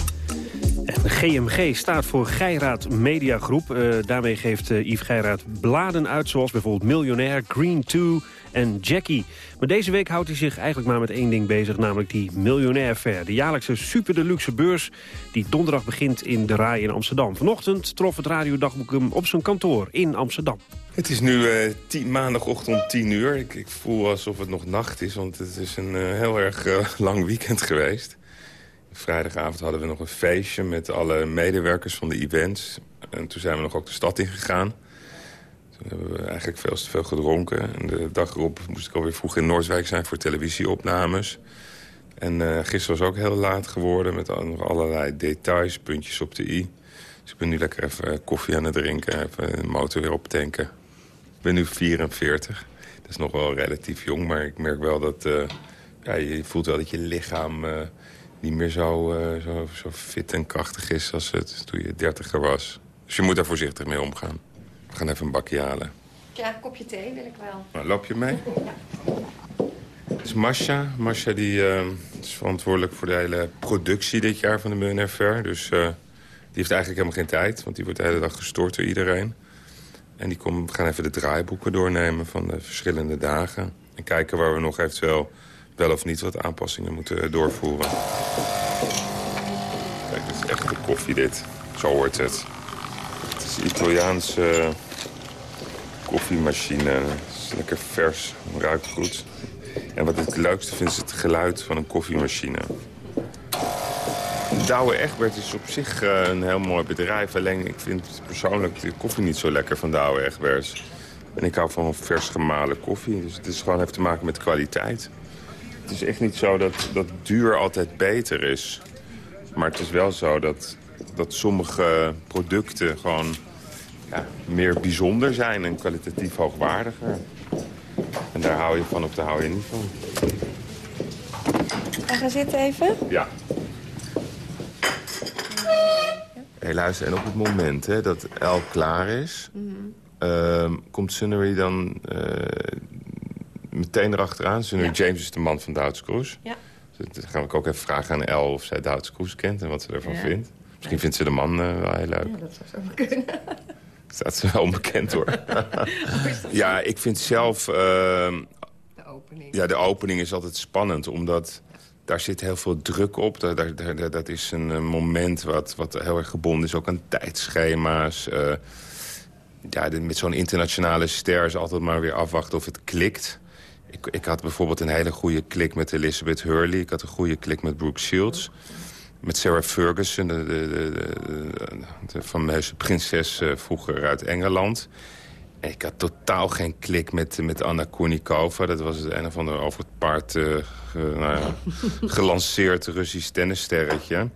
En GMG staat voor Geiraat Media Groep. Uh, daarmee geeft uh, Yves Geiraat bladen uit, zoals bijvoorbeeld Miljonair, Green 2 en Jackie. Maar deze week houdt hij zich eigenlijk maar met één ding bezig... namelijk die Miljonair Fair. De jaarlijkse super deluxe beurs die donderdag begint in de Rai in Amsterdam. Vanochtend trof het radiodagboek hem op zijn kantoor in Amsterdam. Het is nu uh, tien, maandagochtend 10 uur. Ik, ik, voel alsof het nog nacht is, want het is een heel erg lang weekend geweest. Vrijdagavond hadden we nog een feestje met alle medewerkers van de events. En toen zijn we nog ook de stad ingegaan. Toen hebben we eigenlijk veel te veel gedronken. En de dag erop moest ik alweer vroeg in Noordwijk zijn voor televisieopnames. En uh, gisteren was ook heel laat geworden met nog allerlei details, puntjes op de i. Dus ik ben nu lekker even koffie aan het drinken, even de motor weer optanken. Ik ben nu 44. Dat is nog wel relatief jong, maar ik merk wel dat... Uh, ja, je voelt wel dat je lichaam niet meer zo, uh, zo, zo, fit en krachtig is als het toen je dertiger was. Dus je moet daar voorzichtig mee omgaan. We gaan even een bakje halen. Ja, een kopje thee wil ik wel. Nou, loop je mee? Ja. Het is Masha. Masha die, is verantwoordelijk voor de hele productie dit jaar van de Miljonair Fair. Dus die heeft eigenlijk helemaal geen tijd, want die wordt de hele dag gestoord door iedereen. En die we gaan even de draaiboeken doornemen van de verschillende dagen. En kijken waar we nog eventueel wel of niet wat aanpassingen moeten doorvoeren. Kijk, dit is echt de koffie dit. Zo hoort het. Het is Italiaanse koffiemachine. Het is lekker vers, ruikt goed. En wat ik het leukste vind is het geluid van een koffiemachine. Douwe Egbert is op zich uh, een heel mooi bedrijf. Alleen ik vind persoonlijk de koffie niet zo lekker van Douwe Egberts. En ik hou van vers gemalen koffie. Dus het is gewoon heeft te maken met kwaliteit. Het is echt niet zo dat, dat duur altijd beter is. Maar het is wel zo dat, dat sommige producten gewoon ja, meer bijzonder zijn en kwalitatief hoogwaardiger. En daar hou je van of daar hou je niet van. En ga zitten even? Ja. Hey, luister, en op het moment hè, dat El klaar is... Mm -hmm. uh, komt Sunnery dan uh, meteen erachteraan? Ja. James is de man van Douds Cruise. Ja. Dus dan gaan we ook even vragen aan El of zij Douds Cruise kent... en wat ze ervan ja. vindt. Misschien vindt ze de man uh, wel heel leuk. Ja, dat zou zo kunnen. Staat ze wel onbekend, hoor. ja, ik vind zelf... de opening. Ja, de opening is altijd spannend, omdat daar zit heel veel druk op. Dat, dat, dat, dat is een moment wat, wat heel erg gebonden is ook aan tijdschema's. Uh, ja, met zo'n internationale ster is altijd maar weer afwachten of het klikt. Ik, ik had bijvoorbeeld een hele goede klik met Elizabeth Hurley. Ik had een goede klik met Brooke Shields. met Sarah Ferguson, de, de, de, de, de fameuze prinses uh, vroeger uit Engeland. Ik had totaal geen klik met, met Anna Kournikova. Dat was het een of ander over het paard ge, nou ja, gelanceerd Russisch tennissterretje.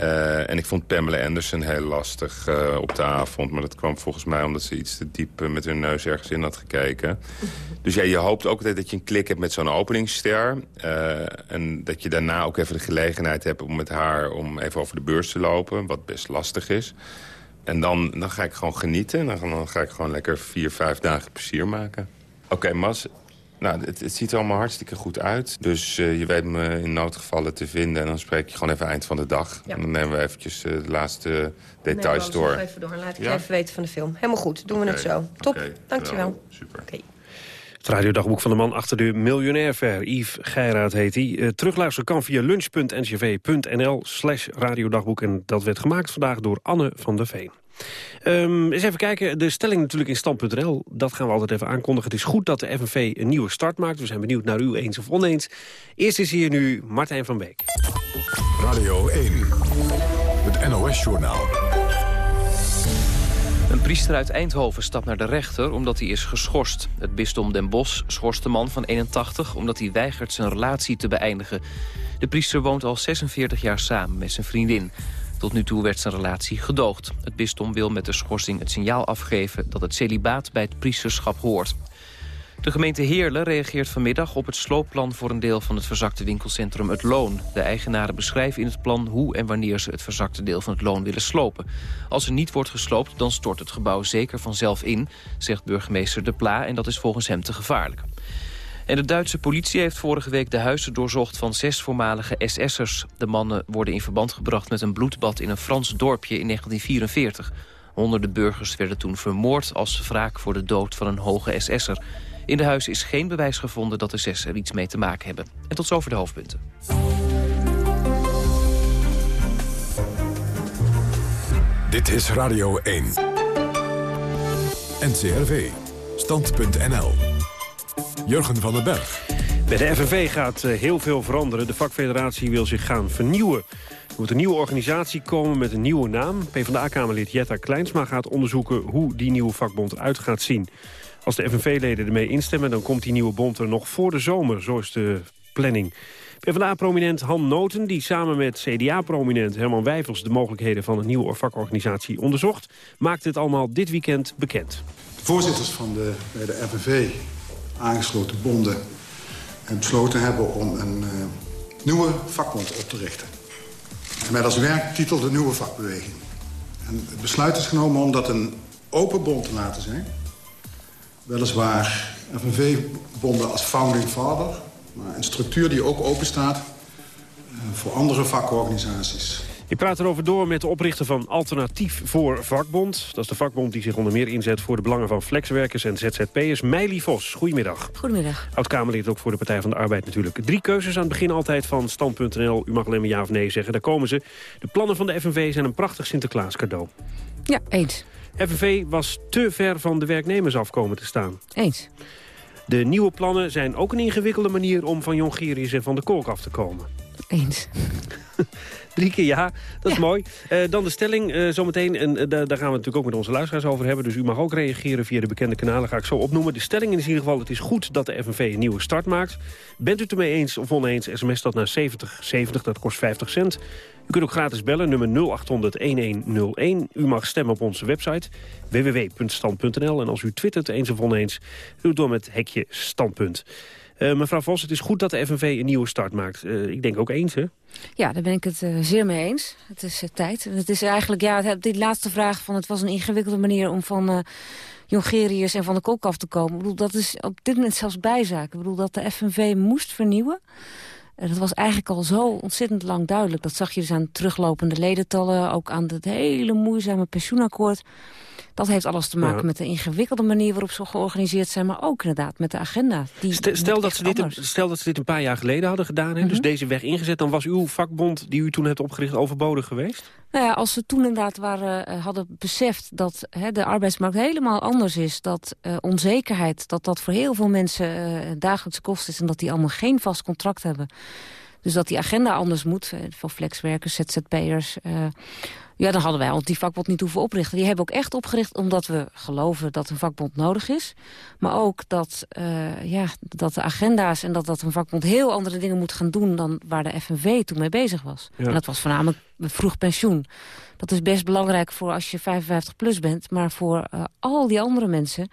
Uh, en ik vond Pamela Anderson heel lastig uh, op de avond. Maar dat kwam volgens mij omdat ze iets te diep uh, met hun neus ergens in had gekeken. Dus ja, je hoopt ook altijd dat je een klik hebt met zo'n openingsster. en dat je daarna ook even de gelegenheid hebt om met haar om even over de beurs te lopen. Wat best lastig is. En dan, dan ga ik gewoon genieten. En dan, dan ga ik gewoon lekker vier, vijf dagen plezier maken. Oké, okay, Mas, nou, het, het, ziet er allemaal hartstikke goed uit. Dus uh, je weet me in noodgevallen te vinden. En dan spreek je gewoon even eind van de dag. Ja. En dan nemen we eventjes uh, de laatste details nee, door. even door. Laat ik ja? even weten van de film. Helemaal goed, doen we het zo. Top, okay. dankjewel. Well, super. Okay. Het radiodagboek van de man achter de miljonair ver. Yves Geiraat heet hij. Uh, terugluisteren kan via lunch.ncv.nl slash radiodagboek. En dat werd gemaakt vandaag door Anne van der Veen. Um, eens even kijken, de stelling natuurlijk in stand.nl. Dat gaan we altijd even aankondigen. Het is goed dat de FNV een nieuwe start maakt. We zijn benieuwd naar u eens of oneens. Eerst is hier nu Martijn van Beek. Radio 1, het NOS-journaal. Een priester uit Eindhoven stapt naar de rechter omdat hij is geschorst. Het bisdom Den Bosch schorst de man van 81 omdat hij weigert zijn relatie te beëindigen. De priester woont al 46 jaar samen met zijn vriendin. Tot nu toe werd zijn relatie gedoogd. Het bisdom wil met de schorsing het signaal afgeven dat het celibaat bij het priesterschap hoort. De gemeente Heerlen reageert vanmiddag op het sloopplan voor een deel van het verzakte winkelcentrum Het Loon. De eigenaren beschrijven in het plan hoe en wanneer ze het verzakte deel van het Loon willen slopen. Als er niet wordt gesloopt, dan stort het gebouw zeker vanzelf in, zegt burgemeester De Pla en dat is volgens hem te gevaarlijk. En de Duitse politie heeft vorige week de huizen doorzocht van zes voormalige SS'ers. De mannen worden in verband gebracht met een bloedbad in een Frans dorpje in 1944. Honderden burgers werden toen vermoord als wraak voor de dood van een hoge SS'er. In de huizen is geen bewijs gevonden dat de zes er iets mee te maken hebben. En tot zover de hoofdpunten. Dit is Radio 1. NCRV. Stand.nl. Jurgen van den Berg. Bij de FNV gaat eh, heel veel veranderen. De vakfederatie wil zich gaan vernieuwen. Er moet een nieuwe organisatie komen met een nieuwe naam. PvdA-kamerlid Jetta Kleinsma gaat onderzoeken hoe die nieuwe vakbond eruit gaat zien. Als de FNV-leden ermee instemmen, dan komt die nieuwe bond er nog voor de zomer. Zo is de planning. PvdA-prominent Han Noten, die samen met CDA-prominent Herman Wijfels... de mogelijkheden van een nieuwe vakorganisatie onderzocht... maakt het allemaal dit weekend bekend. De voorzitters van de, de FNV aangesloten bonden besloten hebben om een uh, nieuwe vakbond op te richten. En met als werktitel de nieuwe vakbeweging. En het besluit is genomen om dat een open bond te laten zijn. Weliswaar FNV-bonden als founding father... maar een structuur die ook open staat uh, voor andere vakorganisaties. Ik praat erover door met de oprichter van Alternatief voor Vakbond. Dat is de vakbond die zich onder meer inzet voor de belangen van flexwerkers en ZZP'ers. Meili Vos, goedemiddag. Goedemiddag. Oud-Kamerlid ook voor de Partij van de Arbeid natuurlijk. Drie keuzes aan het begin altijd van Stand.nl. U mag alleen maar ja of nee zeggen. Daar komen ze. De plannen van de FNV zijn een prachtig Sinterklaas cadeau. Ja, eens. FNV was te ver van de werknemers afkomen te staan. Eens. De nieuwe plannen zijn ook een ingewikkelde manier om van Jongerius en van de kolk af te komen. Eens. Drie keer ja, dat is mooi. Uh, dan de stelling uh, zometeen. En uh, daar gaan we natuurlijk ook met onze luisteraars over hebben. Dus u mag ook reageren via de bekende kanalen. Ga ik zo opnoemen. De stelling is in ieder geval... het is goed dat de FNV een nieuwe start maakt. Bent u het ermee eens of oneens? SMS dat naar 7070, dat kost 50 cent. U kunt ook gratis bellen, nummer 0800-1101. U mag stemmen op onze website www.stand.nl. En als u twittert eens of oneens, doe het door met hekje standpunt. Uh, mevrouw Vos, het is goed dat de FNV een nieuwe start maakt. Uh, ik denk ook eens, hè? Ja, daar ben ik het uh, zeer mee eens. Het is tijd. Het is eigenlijk, ja, dit laatste vraag van het was een ingewikkelde manier om van Jongerius en van de kok af te komen. Ik bedoel, dat is op dit moment zelfs bijzaak. Ik bedoel, dat de FNV moest vernieuwen. Dat was eigenlijk al zo ontzettend lang duidelijk. Dat zag je dus aan teruglopende ledentallen, ook aan het hele moeizame pensioenakkoord. Dat heeft alles te maken ja. met de ingewikkelde manier waarop ze georganiseerd zijn... maar ook inderdaad met de agenda. Die stel, stel dat ze dit een, stel dat ze dit een paar jaar geleden hadden gedaan... Mm -hmm. dus deze weg ingezet... dan was uw vakbond die u toen hebt opgericht overbodig geweest? Nou ja, als ze toen inderdaad waren, uh, hadden beseft dat hè, de arbeidsmarkt helemaal anders is... dat uh, onzekerheid, dat dat voor heel veel mensen uh, dagelijkse kost is... en dat die allemaal geen vast contract hebben Dus dat die agenda anders moet, eh, voor flexwerkers, ZZP'ers... Uh, ja, dan hadden wij ons die vakbond niet hoeven oprichten. Die hebben ook echt opgericht omdat we geloven dat een vakbond nodig is. Maar ook dat, uh, ja, dat de agenda's en dat, dat een vakbond heel andere dingen moet gaan doen... dan waar de FNV toen mee bezig was. En dat was voornamelijk vroeg pensioen. Dat is best belangrijk voor als je 55 plus bent. Maar voor uh, al die andere mensen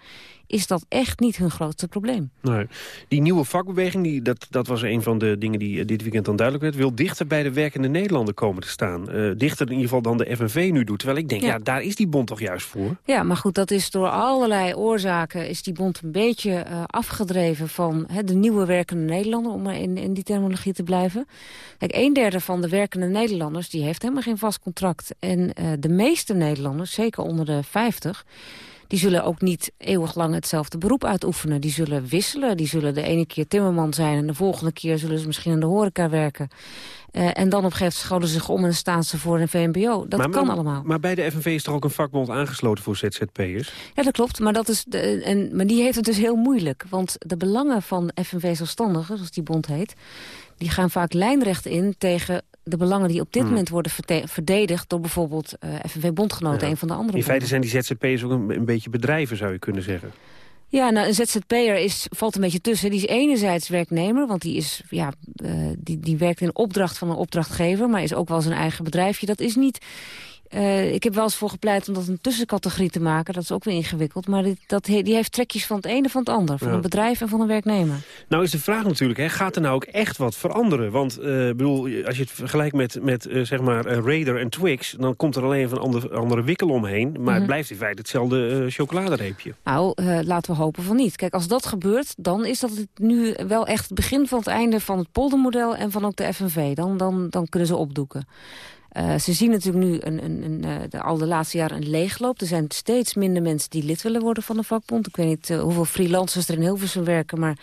is dat echt niet hun grootste probleem. Nee. Die nieuwe vakbeweging, die, dat, dat was een van de dingen die uh, dit weekend dan duidelijk werd... wil dichter bij de werkende Nederlander komen te staan. Uh, dichter in ieder geval dan de FNV nu doet. Terwijl ik denk, ja. ja. daar is die bond toch juist voor? Ja, maar goed, dat is door allerlei oorzaken... is die bond een beetje uh, afgedreven van de nieuwe werkende Nederlander... om maar in, in die terminologie te blijven. Kijk, een derde van de werkende Nederlanders... die heeft helemaal geen vast contract. En de meeste Nederlanders, zeker onder de 50 die zullen ook niet eeuwig lang hetzelfde beroep uitoefenen. Die zullen wisselen. Die zullen de ene keer timmerman zijn... en de volgende keer zullen ze misschien in de horeca werken. Uh, en dan op een gegeven moment scholen ze zich om... en staan ze voor een VMBO. Dat maar, kan maar, allemaal. Maar bij de FNV is toch ook een vakbond aangesloten voor ZZP'ers? Ja, dat klopt. Maar, dat is de, en, maar die heeft het dus heel moeilijk. Want de belangen van FNV Zelfstandigen, zoals die bond heet... die gaan vaak lijnrecht in tegen de belangen die op dit hmm. moment worden verdedigd... door bijvoorbeeld uh, FNV-bondgenoten, ja. een van de andere In feite zijn die ZZP'ers ook een, een, beetje bedrijven, zou je kunnen zeggen. Ja, nou, een ZZP'er is, valt een beetje tussen. Die is enerzijds werknemer, want die, is, ja, uh, die, die werkt in opdracht van een opdrachtgever... maar is ook wel zijn eigen bedrijfje. Dat is niet Uh, ik heb wel eens voor gepleit om dat een tussencategorie te maken. Dat is ook weer ingewikkeld. Maar dit, dat, die heeft trekjes van het ene van het ander. Van ja. een bedrijf en van een werknemer. Nou is de vraag natuurlijk, hè, gaat er nou ook echt wat veranderen? Want uh, bedoel, als je het vergelijkt met, met uh, zeg maar Raider en Twix... dan komt er alleen van een andere, andere wikkel omheen. Maar mm -hmm. het blijft in feite hetzelfde chocoladereepje. Nou, laten we hopen van niet. Kijk, als dat gebeurt, dan is dat het nu wel echt het begin van het einde... van het poldermodel en van ook de FNV. Dan, dan, dan kunnen ze opdoeken. Uh, ze zien natuurlijk nu een, een, een, de, al de laatste jaren een leegloop. Er zijn steeds minder mensen die lid willen worden van de vakbond. Ik weet niet uh, hoeveel freelancers er in Hilversum werken... maar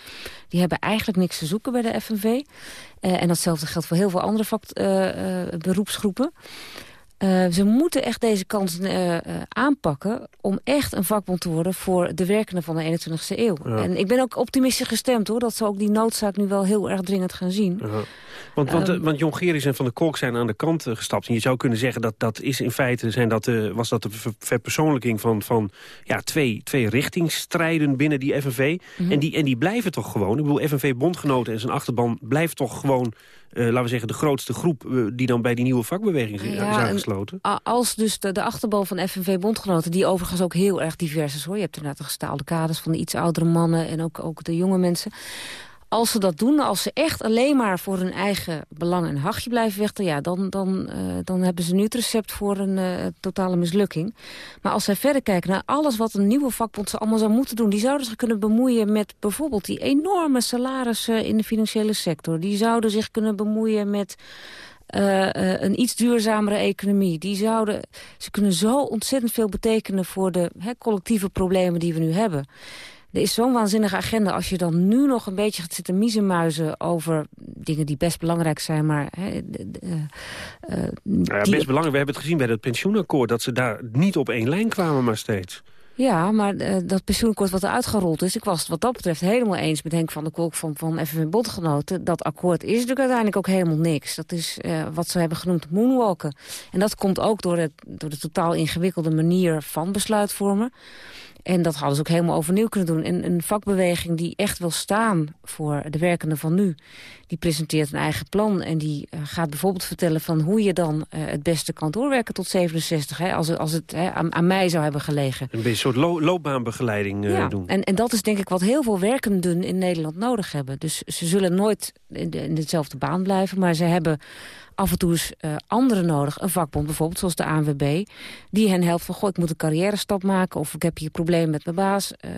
die hebben eigenlijk niks te zoeken bij de FNV. en datzelfde geldt voor heel veel andere vak, beroepsgroepen. Uh, ze moeten echt deze kans uh, uh, aanpakken om echt een vakbond te worden voor de werkenden van de 21ste eeuw. Ja. En ik ben ook optimistisch gestemd hoor, dat ze ook die noodzaak nu wel heel erg dringend gaan zien. Ja. Want, want, um, want en Van der Kolk zijn aan de kant gestapt. En je zou kunnen zeggen dat dat is in feite zijn dat, was dat de verpersoonlijking van, van ja, twee, twee richtingsstrijden binnen die FNV. Mm -hmm. en, die, en die blijven toch gewoon. Ik bedoel, FNV-bondgenoten en zijn achterban blijft toch gewoon uh, laten we zeggen, de grootste groep... Uh, die dan bij die nieuwe vakbeweging ja, is aangesloten. Als dus de, de achterban van FNV-bondgenoten... die overigens ook heel erg divers is, hoor. Je hebt inderdaad de gestaalde kaders van de iets oudere mannen... en ook, ook de jonge mensen als ze dat doen, als ze echt alleen maar voor hun eigen belang een hachje blijven vechten... ja, dan, dan, uh, dan hebben ze nu het recept voor een uh, totale mislukking. Maar als zij verder kijken naar alles wat een nieuwe vakbond ze allemaal zou moeten doen... die zouden zich kunnen bemoeien met bijvoorbeeld die enorme salarissen in de financiële sector. Die zouden zich kunnen bemoeien met... Uh, een iets duurzamere economie. Die zouden, ze kunnen zo ontzettend veel betekenen voor de collectieve problemen die we nu hebben. Er is zo'n waanzinnige agenda. Als je dan nu nog een beetje gaat zitten miezenmuizen over dingen die best belangrijk zijn, maar... Hè, de, de, uh, nou ja, best belangrijk. We hebben het gezien bij het pensioenakkoord... dat ze daar niet op één lijn kwamen, maar steeds. Ja, maar uh, dat pensioenakkoord wat er uitgerold is... ik was het wat dat betreft helemaal eens met Henk van der Kolk van, van FNV Bondgenoten. Dat akkoord is natuurlijk uiteindelijk ook helemaal niks. Dat is uh, wat ze hebben genoemd moonwalken. En dat komt ook door, het, door de totaal ingewikkelde manier van besluitvormen. En dat hadden ze ook helemaal overnieuw kunnen doen. En een vakbeweging die echt wil staan voor de werkenden van nu... die presenteert een eigen plan en die uh, gaat bijvoorbeeld vertellen... van hoe je dan uh, het beste kan doorwerken tot 67, hè, als, het, als het hè, aan, aan, mij zou hebben gelegen. Een soort lo loopbaanbegeleiding uh, ja, doen. En, en dat is denk ik wat heel veel werkenden in Nederland nodig hebben. Dus ze zullen nooit in, de, in dezelfde baan blijven, maar ze hebben af en toe eens uh, anderen nodig. Een vakbond bijvoorbeeld, zoals de ANWB. Die hen helpt van, goh, ik moet een carrière stap maken... of ik heb hier problemen met mijn baas. Uh,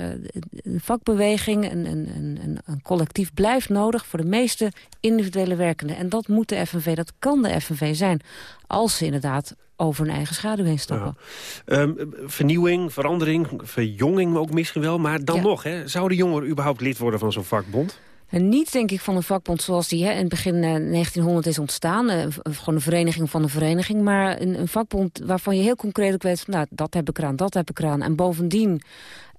een vakbeweging, een, een, een, een, collectief blijft nodig... voor de meeste individuele werkenden. En dat moet de FNV, dat kan de FNV zijn... als ze inderdaad over hun eigen schaduw heen stappen. Um, vernieuwing, verandering, verjonging ook misschien wel. Maar dan ja. nog, hè, zouden jongeren überhaupt lid worden van zo'n vakbond? En niet, denk ik, van een vakbond zoals die hè, in het begin uh, 1900 is ontstaan. Uh, gewoon een vereniging van een vereniging. Maar een, een, vakbond waarvan je heel concreet ook weet... Van, nou, dat heb ik eraan, dat heb ik eraan. En bovendien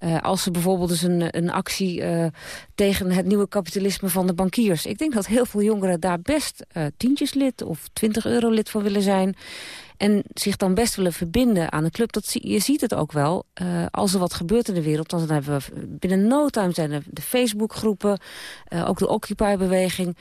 Uh, als ze bijvoorbeeld eens een, een actie uh, tegen het nieuwe kapitalisme van de bankiers. Ik denk dat heel veel jongeren daar best uh, tientjes lid of 20 euro lid voor willen zijn. En zich dan best willen verbinden aan een club. Dat je ziet het ook wel. als er wat gebeurt in de wereld, dan hebben we binnen no time zijn er de Facebookgroepen, ook de Occupy-beweging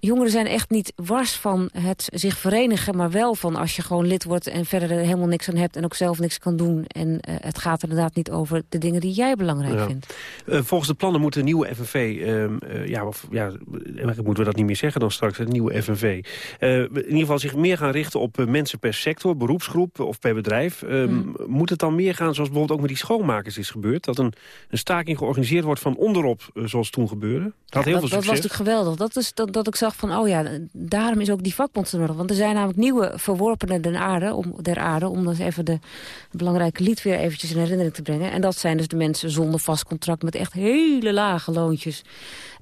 jongeren zijn echt niet wars van het zich verenigen... maar wel van als je gewoon lid wordt en verder er helemaal niks aan hebt... en ook zelf niks kan doen. En uh, het gaat inderdaad niet over de dingen die jij belangrijk ja. vindt. Uh, volgens de plannen moet de nieuwe FNV... Uh, ehm, eh, ja, of, ja, moeten we dat niet meer zeggen dan straks, het nieuwe FNV. in ieder geval zich meer gaan richten op mensen per sector, beroepsgroep of per bedrijf. Hmm. Moet het dan meer gaan, zoals bijvoorbeeld ook met die schoonmakers is gebeurd... dat een, een staking georganiseerd wordt van onderop, zoals toen gebeurde? Dat ja, heel dat, veel dat was natuurlijk geweldig. Dat is dat, dat ik van, oh ja, daarom is ook die vakbond nodig. Want er zijn namelijk nieuwe verworpenen der aarde, om, der aarde, om dus even de belangrijke lied weer eventjes in herinnering te brengen. En dat zijn dus de mensen zonder vast contract met echt hele lage loontjes.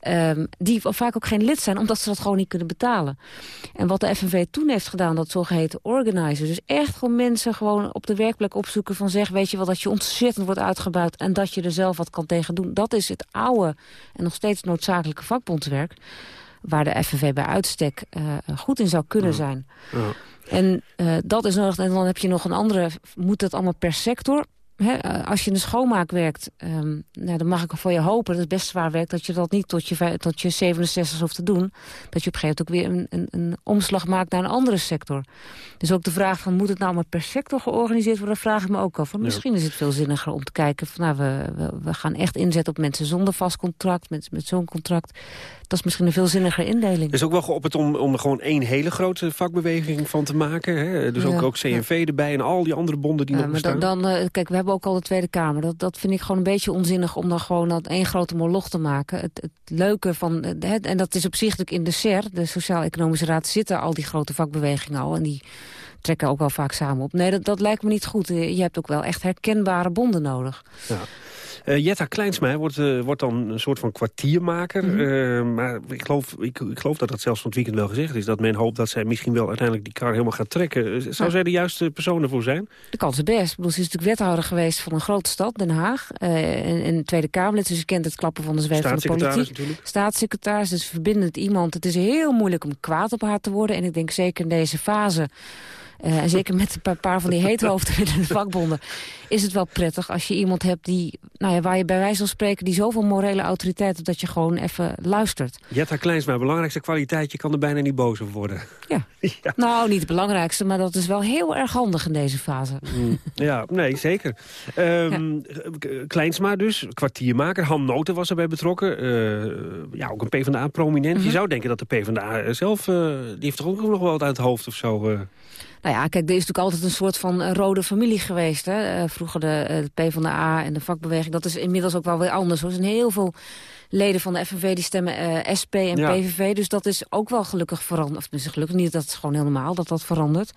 Um, die vaak ook geen lid zijn, omdat ze dat gewoon niet kunnen betalen. En wat de FNV toen heeft gedaan, dat zogeheten organizer. Dus echt gewoon mensen gewoon op de werkplek opzoeken van zeg, weet je wel, dat je ontzettend wordt uitgebuit en dat je er zelf wat kan tegen doen. Dat is het oude en nog steeds noodzakelijke vakbondswerk waar de FNV bij uitstek uh, goed in zou kunnen zijn. Ja. En uh, dat is nodig. En dan heb je nog een andere... Moet dat allemaal per sector? Als je in de schoonmaak werkt, um, nou, dan mag ik voor je hopen, dat is best zwaar werk, dat je dat niet tot je, tot je 67 hoeft te doen. Dat je op een gegeven moment ook weer een, een, een, omslag maakt naar een andere sector. Dus ook de vraag van, moet het nou maar per sector georganiseerd worden, vraag ik me ook af. Misschien is het veel zinniger om te kijken, van, nou, we, we, we, gaan echt inzetten op mensen zonder vast contract, met, met zo'n contract. Dat is misschien een veel zinniger indeling. Is ook wel geopperd om, om er gewoon één hele grote vakbeweging van te maken. Hè? Dus ja, ook, ook CNV ja. erbij en al die andere bonden die nog maar bestaan. Dan, dan, uh, kijk, we hebben ook al de Tweede Kamer. Dat, dat vind ik gewoon een beetje onzinnig om dan gewoon dat één grote moloch te maken. Het, het leuke van, het, en dat is op zich in de SER, de Sociaal-Economische Raad, zitten al die grote vakbewegingen al. En die trekken ook wel vaak samen op. Nee, dat, dat lijkt me niet goed. Je hebt ook wel echt herkenbare bonden nodig. Ja. Uh, Jetta Kleinsma wordt, uh, wordt dan een soort van kwartiermaker. Mm -hmm. uh, maar ik geloof, ik, ik, geloof dat dat zelfs van het weekend wel gezegd is. Dat men hoopt dat zij misschien wel uiteindelijk die kar helemaal gaat trekken. Zou ja. zij de juiste persoon ervoor zijn? De kans is best. Ik bedoel, ze is natuurlijk wethouder geweest van een grote stad, Den Haag. en, en Tweede Kamerlid, dus ze kent het klappen van de zweep van de politiek. Natuurlijk. Staatssecretaris, dus verbindend iemand. Het is heel moeilijk om kwaad op haar te worden. En ik denk zeker in deze fase... Uh, en zeker met een paar van die heethoofden binnen de vakbonden... is het wel prettig als je iemand hebt die, nou ja, waar je bij wijze van spreken... die zoveel morele autoriteit heeft dat je gewoon even luistert. Jetta Kleinsma, belangrijkste kwaliteit, je kan er bijna niet boos op worden. Ja. ja. Nou, niet het belangrijkste, maar dat is wel heel erg handig in deze fase. Mm. Ja, nee, zeker. Um, ja. Kleinsma dus, kwartiermaker. Han Noten was erbij betrokken. Uh, ja, ook een PvdA-prominent. Mm -hmm. Je zou denken dat de PvdA zelf, uh, die heeft toch ook nog wel wat uit het hoofd of zo... Nou ja, kijk, er is natuurlijk altijd een soort van uh, rode familie geweest. Hè? Uh, vroeger de, uh, de PvdA en de vakbeweging. Dat is inmiddels ook wel weer anders. Er zijn heel veel leden van de FNV die stemmen SP en ja. PVV. Dus dat is ook wel gelukkig veranderd. Of tenminste gelukkig niet, dat is gewoon heel normaal dat dat verandert.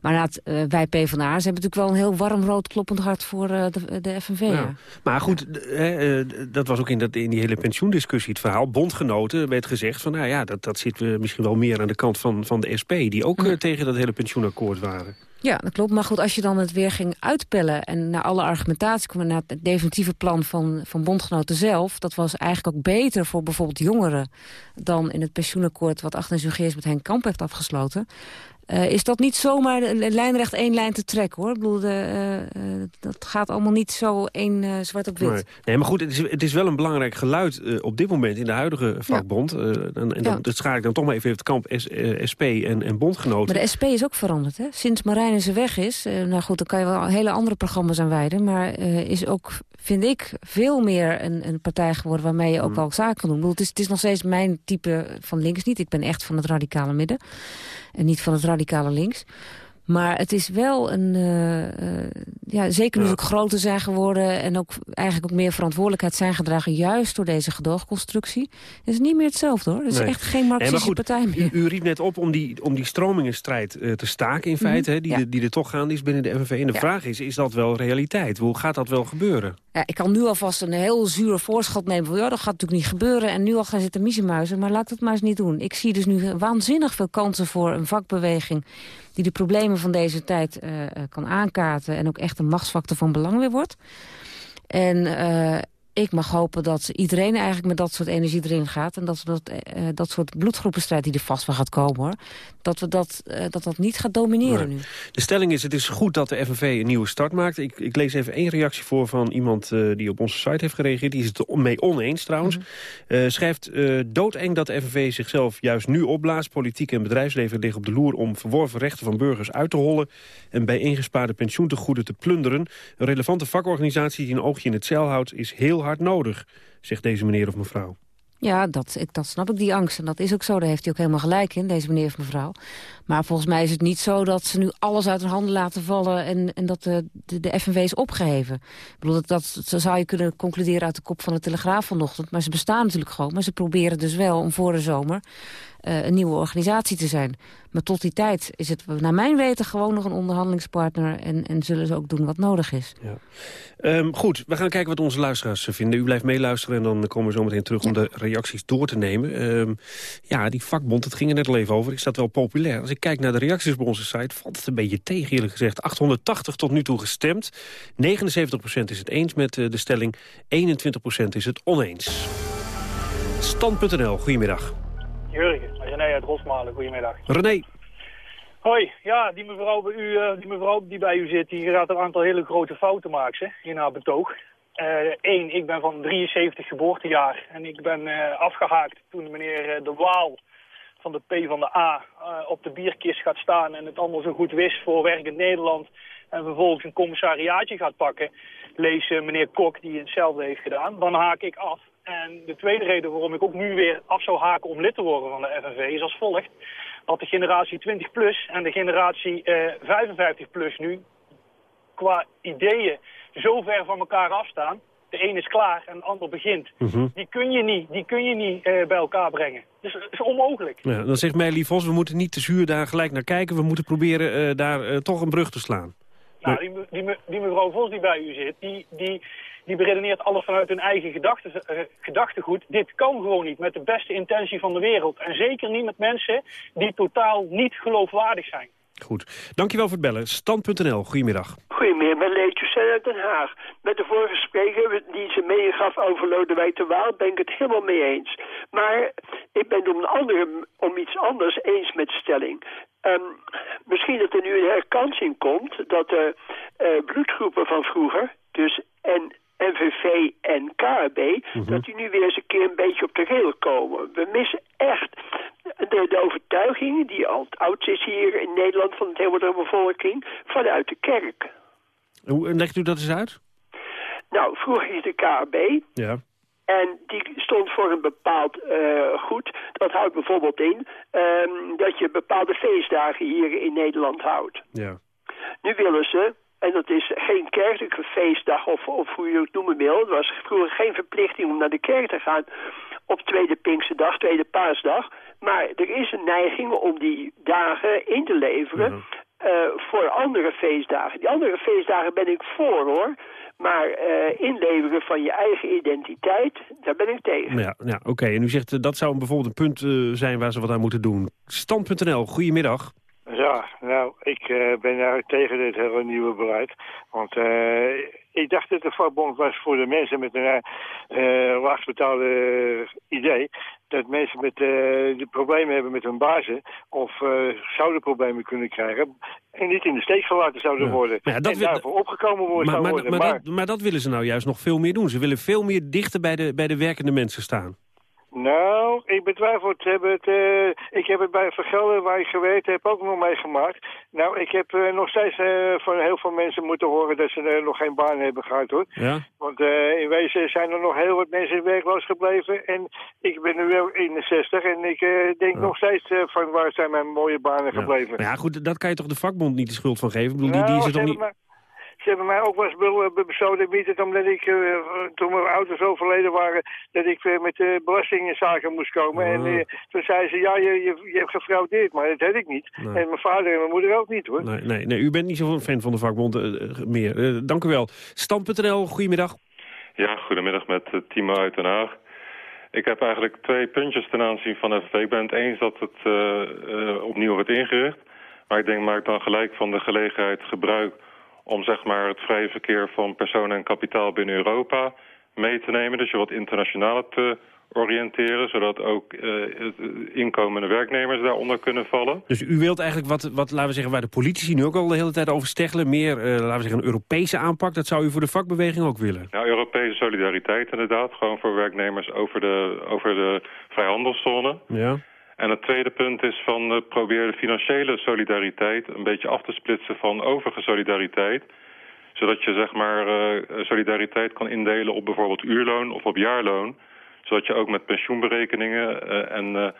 Maar uh, wij PvdA's hebben natuurlijk wel een heel warm rood kloppend hart voor uh, de, de FNV. Ja. Ja. Maar goed, uh, dat was ook in, dat, in die hele pensioendiscussie het verhaal. Bondgenoten werd gezegd van, nou ja, dat, dat zit misschien wel meer aan de kant van, van de SP. Die ook tegen dat hele pensioenakkoord waren. Ja, dat klopt. Maar goed, als je dan het weer ging uitpellen... en naar alle argumentatie kwam naar het definitieve plan van, van bondgenoten zelf... dat was eigenlijk ook beter voor bijvoorbeeld jongeren... dan in het pensioenakkoord wat Agnes Jongerius met Henk Kamp heeft afgesloten... Uh, is dat niet zomaar lijnrecht één lijn te trekken, hoor. Ik bedoel, de, uh, dat gaat allemaal niet zo één zwart op wit. Nee. nee, maar goed, het is, het is wel een belangrijk geluid op dit moment in de huidige vakbond. Ja. en, en dan, ja. dat schaar ik dan toch maar even het kamp S, SP en, en bondgenoten. Maar de SP is ook veranderd, hè. Sinds Marijnissen weg is, nou goed, dan kan je wel hele andere programma's aan wijden. Maar is ook, vind ik, veel meer een, een partij geworden waarmee je ook hmm. wel zaken kan doen. Ik bedoel, het, is, het is nog steeds mijn type van links niet. Ik ben echt van het radicale midden. En niet van het radicale links. Maar het is wel een... Uh, uh, ja, zeker nu ja. ook groter zijn geworden... en ook eigenlijk ook meer verantwoordelijkheid zijn gedragen... juist door deze gedoogconstructie. Het is niet meer hetzelfde, hoor. Het is nee. echt geen marxistische nee, partij meer. U, u, riep net op om die, om die stromingenstrijd uh, te staken in feite... Mm -hmm. hè, die, ja. de, die er toch gaande is binnen de FNV. En de ja. vraag is, is dat wel realiteit? Hoe gaat dat wel gebeuren? Ik kan nu alvast een heel zuur voorschot nemen... ja, dat gaat natuurlijk niet gebeuren... en nu al gaan zitten miezenmuizen, maar laat het maar eens niet doen. Ik zie dus nu waanzinnig veel kansen voor een vakbeweging die de problemen van deze tijd uh, kan aankaarten... en ook echt een machtsfactor van belang weer wordt. En uh, ik mag hopen dat iedereen eigenlijk met dat soort energie erin gaat... en dat dat, uh, dat soort bloedgroepenstrijd die er vast wel gaat komen... Hoor, dat, we dat, uh, dat dat niet gaat domineren nu. De stelling is, het is goed dat de FNV een nieuwe start maakt. Ik, ik lees even één reactie voor van iemand uh, die op onze site heeft gereageerd. Die is het mee oneens trouwens. Mm -hmm. schrijft doodeng dat de FNV zichzelf juist nu opblaast. Politiek en bedrijfsleven liggen op de loer om verworven rechten van burgers uit te hollen... en bij ingespaarde pensioentegoeden te plunderen. Een relevante vakorganisatie die een oogje in het zeil houdt... is heel hard nodig, zegt deze meneer of mevrouw. Ja, dat, dat snap ik, die angst. En dat is ook zo, daar heeft hij ook helemaal gelijk in, deze meneer of mevrouw. Maar volgens mij is het niet zo dat ze nu alles uit hun handen laten vallen... en, en dat de, de, de FNV is opgeheven. Ik bedoel, dat, dat zou je kunnen concluderen uit de kop van de Telegraaf vanochtend. Maar ze bestaan natuurlijk gewoon. Maar ze proberen dus wel om voor de zomer uh, een nieuwe organisatie te zijn. Maar tot die tijd is het naar mijn weten gewoon nog een onderhandelingspartner... en, en zullen ze ook doen wat nodig is. Ja. Um, goed, we gaan kijken wat onze luisteraars vinden. U blijft meeluisteren en dan komen we zo meteen terug... om de reacties door te nemen. Um, ja, die vakbond, het ging er net al even over. Is dat wel populair? Als ik kijk naar de reacties op onze site... valt het een beetje tegen, eerlijk gezegd. 880 tot nu toe gestemd. 79% is het eens met uh, de stelling. 21% is het oneens. Stand.nl, goedemiddag. Jurgen, René uit Rosmalen, goedemiddag. René. Hoi, ja, die mevrouw, bij u, uh, die mevrouw die bij u zit, die gaat een aantal hele grote fouten maken in haar betoog. Eén, uh, ik ben van 73 geboortejaar en ik ben uh, afgehaakt toen meneer De Waal van de P van de A op de bierkist gaat staan en het allemaal zo goed wist voor werkend Nederland en vervolgens een commissariaatje gaat pakken. Lees meneer Kok die hetzelfde heeft gedaan, dan haak ik af. En de tweede reden waarom ik ook nu weer af zou haken om lid te worden van de FNV is als volgt. Dat de generatie 20 plus en de generatie uh, 55 plus nu qua ideeën zo ver van elkaar afstaan. De een is klaar en de ander begint. Mm -hmm. Die kun je niet, die kun je niet uh, bij elkaar brengen. Dus het is onmogelijk. Ja, dan zegt Meili Vos, we moeten niet te zuur daar gelijk naar kijken. We moeten proberen uh, daar toch een brug te slaan. Nou, die, die, die mevrouw Vos die bij u zit, die, die, die beredeneert alles vanuit hun eigen gedachten, uh, gedachtegoed. Dit kan gewoon niet met de beste intentie van de wereld. En zeker niet met mensen die totaal niet geloofwaardig zijn. Goed. Dankjewel voor het bellen. Stand.nl, goedemiddag. Goedemiddag, met Leetjes uit Den Haag. Met de vorige spreker die ze meegaf over Lodewijk de Waal ben ik het helemaal mee eens. Maar ik ben het om, een andere, om iets anders eens met de stelling. Um, misschien dat er nu een herkansing komt dat de uh, bloedgroepen van vroeger, dus en NVV en KRB, mm -hmm. dat die nu weer eens een keer een beetje op de rail komen. We missen echt de, de overtuiging die al oud is hier in Nederland van het hele bevolking vanuit de kerk. Hoe legt u dat eens uit? Nou, vroeger is de KRB. Ja. En die stond voor een bepaald uh, goed. Dat houdt bijvoorbeeld in um, dat je bepaalde feestdagen hier in Nederland houdt. Ja. Nu willen ze en dat is geen kerkelijke feestdag of, of hoe je het noemen wil. Het was vroeger geen verplichting om naar de kerk te gaan op tweede Pinksterdag, tweede paasdag. Maar er is een neiging om die dagen in te leveren ja. uh, voor andere feestdagen. Die andere feestdagen ben ik voor hoor. Maar uh, inleveren van je eigen identiteit, daar ben ik tegen. Ja, ja oké. Okay. En u zegt uh, dat zou bijvoorbeeld een punt zijn waar ze wat aan moeten doen. Stand.nl, goedemiddag. Ja, nou, ik uh, ben eigenlijk tegen dit hele nieuwe beleid. Want uh, ik dacht dat de vakbond was voor de mensen met een uh, laagstbetaalde idee. Dat mensen met de problemen hebben met hun bazen of zouden problemen kunnen krijgen. En niet in de steek gelaten zouden ja. worden. Ja, dat en daarvoor opgekomen worden maar, maar, worden. Maar, maar, dat, maar dat willen ze nou juist nog veel meer doen. Ze willen veel meer dichter bij de, bij de werkende mensen staan. Nou, ik betwijfel het. Hebben het uh, ik heb het bij Vergelden, waar ik gewerkt heb, ook nog meegemaakt. Nou, ik heb uh, nog steeds uh, van heel veel mensen moeten horen dat ze nog geen baan hebben gehad, hoor. Ja? Want in wezen zijn er nog heel wat mensen werkloos gebleven. En ik ben nu wel 61 en ik denk ja. nog steeds van waar zijn mijn mooie banen ja. gebleven. Ja, goed, dat kan je toch de vakbond niet de schuld van geven? Ik bedoel, nou, die, die is er toch niet... Maar... Ze hebben mij ook wel eens besloten bieden omdat ik, uh, toen mijn ouders overleden waren, dat ik uh, met de belastingzaken moest komen. Oh. En uh, toen zei ze, ja, je, je, je hebt gefraudeerd, maar dat heb ik niet. Nee. En mijn vader en mijn moeder ook niet, hoor. Nee, nee, nee u bent niet zo'n fan van de vakbond meer. dank u wel. Stand.nl, goedemiddag. Ja, goedemiddag met Timo uit Den Haag. Ik heb eigenlijk twee puntjes ten aanzien van FNV. Ik ben het eens dat het opnieuw wordt ingericht. Maar ik denk, maak dan gelijk van de gelegenheid gebruik om zeg maar, het vrije verkeer van personen en kapitaal binnen Europa mee te nemen. Dus je wat internationaler te oriënteren, zodat ook uh, inkomende werknemers daaronder kunnen vallen. Dus u wilt eigenlijk wat, wat, laten we zeggen, waar de politici nu ook al de hele tijd over steggelen, meer, uh, laten we zeggen, een Europese aanpak, dat zou u voor de vakbeweging ook willen? Ja, Europese solidariteit inderdaad, gewoon voor werknemers over de, over de vrijhandelszone. Ja. En het tweede punt is van uh, probeer de financiële solidariteit een beetje af te splitsen van overige solidariteit zodat je zeg maar uh, solidariteit kan indelen op bijvoorbeeld uurloon of op jaarloon zodat je ook met pensioenberekeningen uh, en,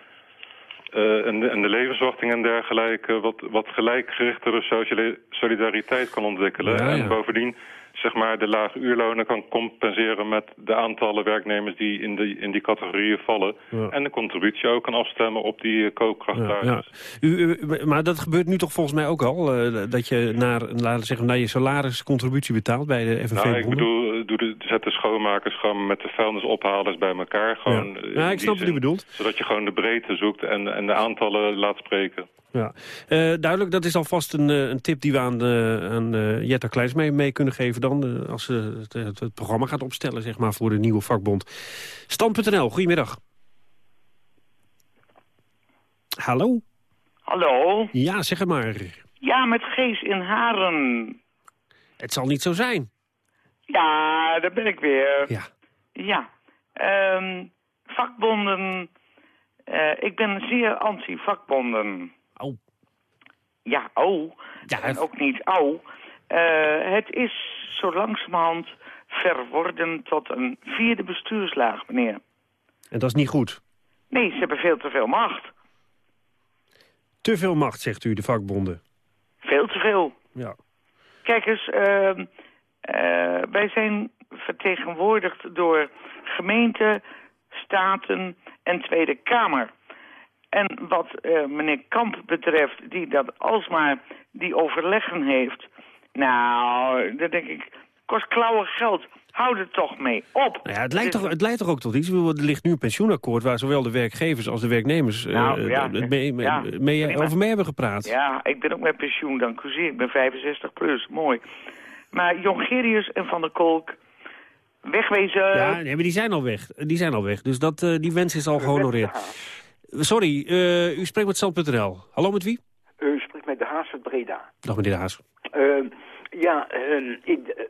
en, de, en, de, levenswachting en dergelijke... wat, wat gelijkgerichtere solidariteit kan ontwikkelen. Ja, ja. En bovendien zeg maar, de lage uurlonen kan compenseren met de aantallen werknemers die in, de, in die categorieën vallen. Ja. En de contributie ook kan afstemmen op die uh, koopkrachtwaardes. Ja, u, u, maar dat gebeurt nu toch volgens mij ook al? Uh, dat je naar, laten zeggen, naar je salaris contributie betaalt bij de FNV? Nou, ik bedoel, doe de, zet de schoonmakers gewoon met de vuilnisophalers bij elkaar. Gewoon, ja. ja, ik snap wat u bedoelt. Zodat je gewoon de breedte zoekt en, en de aantallen laat spreken. Ja, uh, duidelijk. Dat is alvast een, een tip die we aan, uh, aan uh, Jetta Kleins mee, mee, kunnen geven dan. als ze het, het, het, programma gaat opstellen zeg maar, voor de nieuwe vakbond. Stand.nl, goedemiddag. Hallo? Hallo? Ja, zeg het maar. Ja, met Gees in Haren. Het zal niet zo zijn. Ja, daar ben ik weer. Ja. Ja. Um, vakbonden... ik ben zeer anti-vakbonden. Ja, oh. Ja, en ook niet oh. Uh, het is zo langzamerhand verworden tot een vierde bestuurslaag, meneer. En dat is niet goed? Nee, ze hebben veel te veel macht. Te veel macht, zegt u, de vakbonden? Veel te veel. Ja. Kijk eens, uh, uh, wij zijn vertegenwoordigd door gemeenten, staten en Tweede Kamer. En wat uh, meneer Kamp betreft, die dat alsmaar die overleggen heeft... Nou, dan denk ik, kost klauwen geld. Houd er toch mee op. Nou ja, het, lijkt toch, het leidt toch ook tot iets? Er ligt nu een pensioenakkoord waar zowel de werkgevers als de werknemers nou, uh, ja, het mee, mee, ja, mee, over mee hebben gepraat. Ja, ik ben ook met pensioen, dank u zeer. Ik ben 65 plus, mooi. Maar Jongerius en Van der Kolk, wegwezen. Ja, nee, maar die zijn al weg. Die zijn al weg. Dus dat, uh, die wens is al gehonoreerd. Sorry, uh, u spreekt met Stand.nl. Hallo, met wie? U spreekt met De Haas uit Breda. Dag, meneer De Haas. Uh, ja, ik,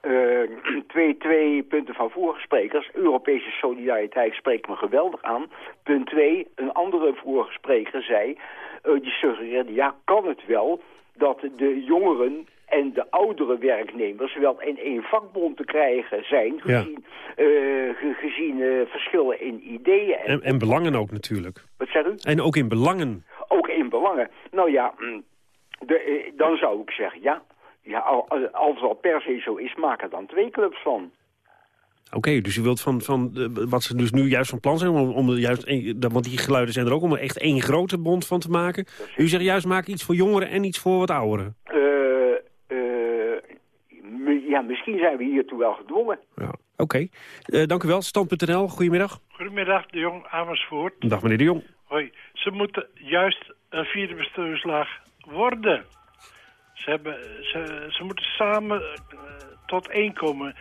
twee, twee punten van vorige sprekers. Europese solidariteit spreekt me geweldig aan. Punt twee, een andere vorige spreker zei... die suggereerde, ja, kan het wel dat de jongeren en de oudere werknemers wel in één vakbond te krijgen zijn... gezien, ja. uh, gezien uh, verschillen in ideeën. En, en, en, belangen ook natuurlijk. Wat zeg u? En ook in belangen. Ook in belangen. Nou ja, de, uh, dan zou ik zeggen, ja, ja als het al per se zo is, maak er dan twee clubs van. Oké, okay, dus u wilt van, van wat ze dus nu juist van plan zijn... om, om juist een, want die geluiden zijn er ook om er echt één grote bond van te maken. U zegt juist, maak iets voor jongeren en iets voor wat ouderen. Ja, misschien zijn we hiertoe wel gedwongen. Ja. Oké, okay. uh, dank u wel. Stand.nl, goedemiddag. Goedemiddag, de Jong Amersfoort. Dag meneer de Jong. Hoi, ze moeten juist een vierde bestuurslaag worden. Ze, hebben, ze, ze moeten samen uh, tot één komen,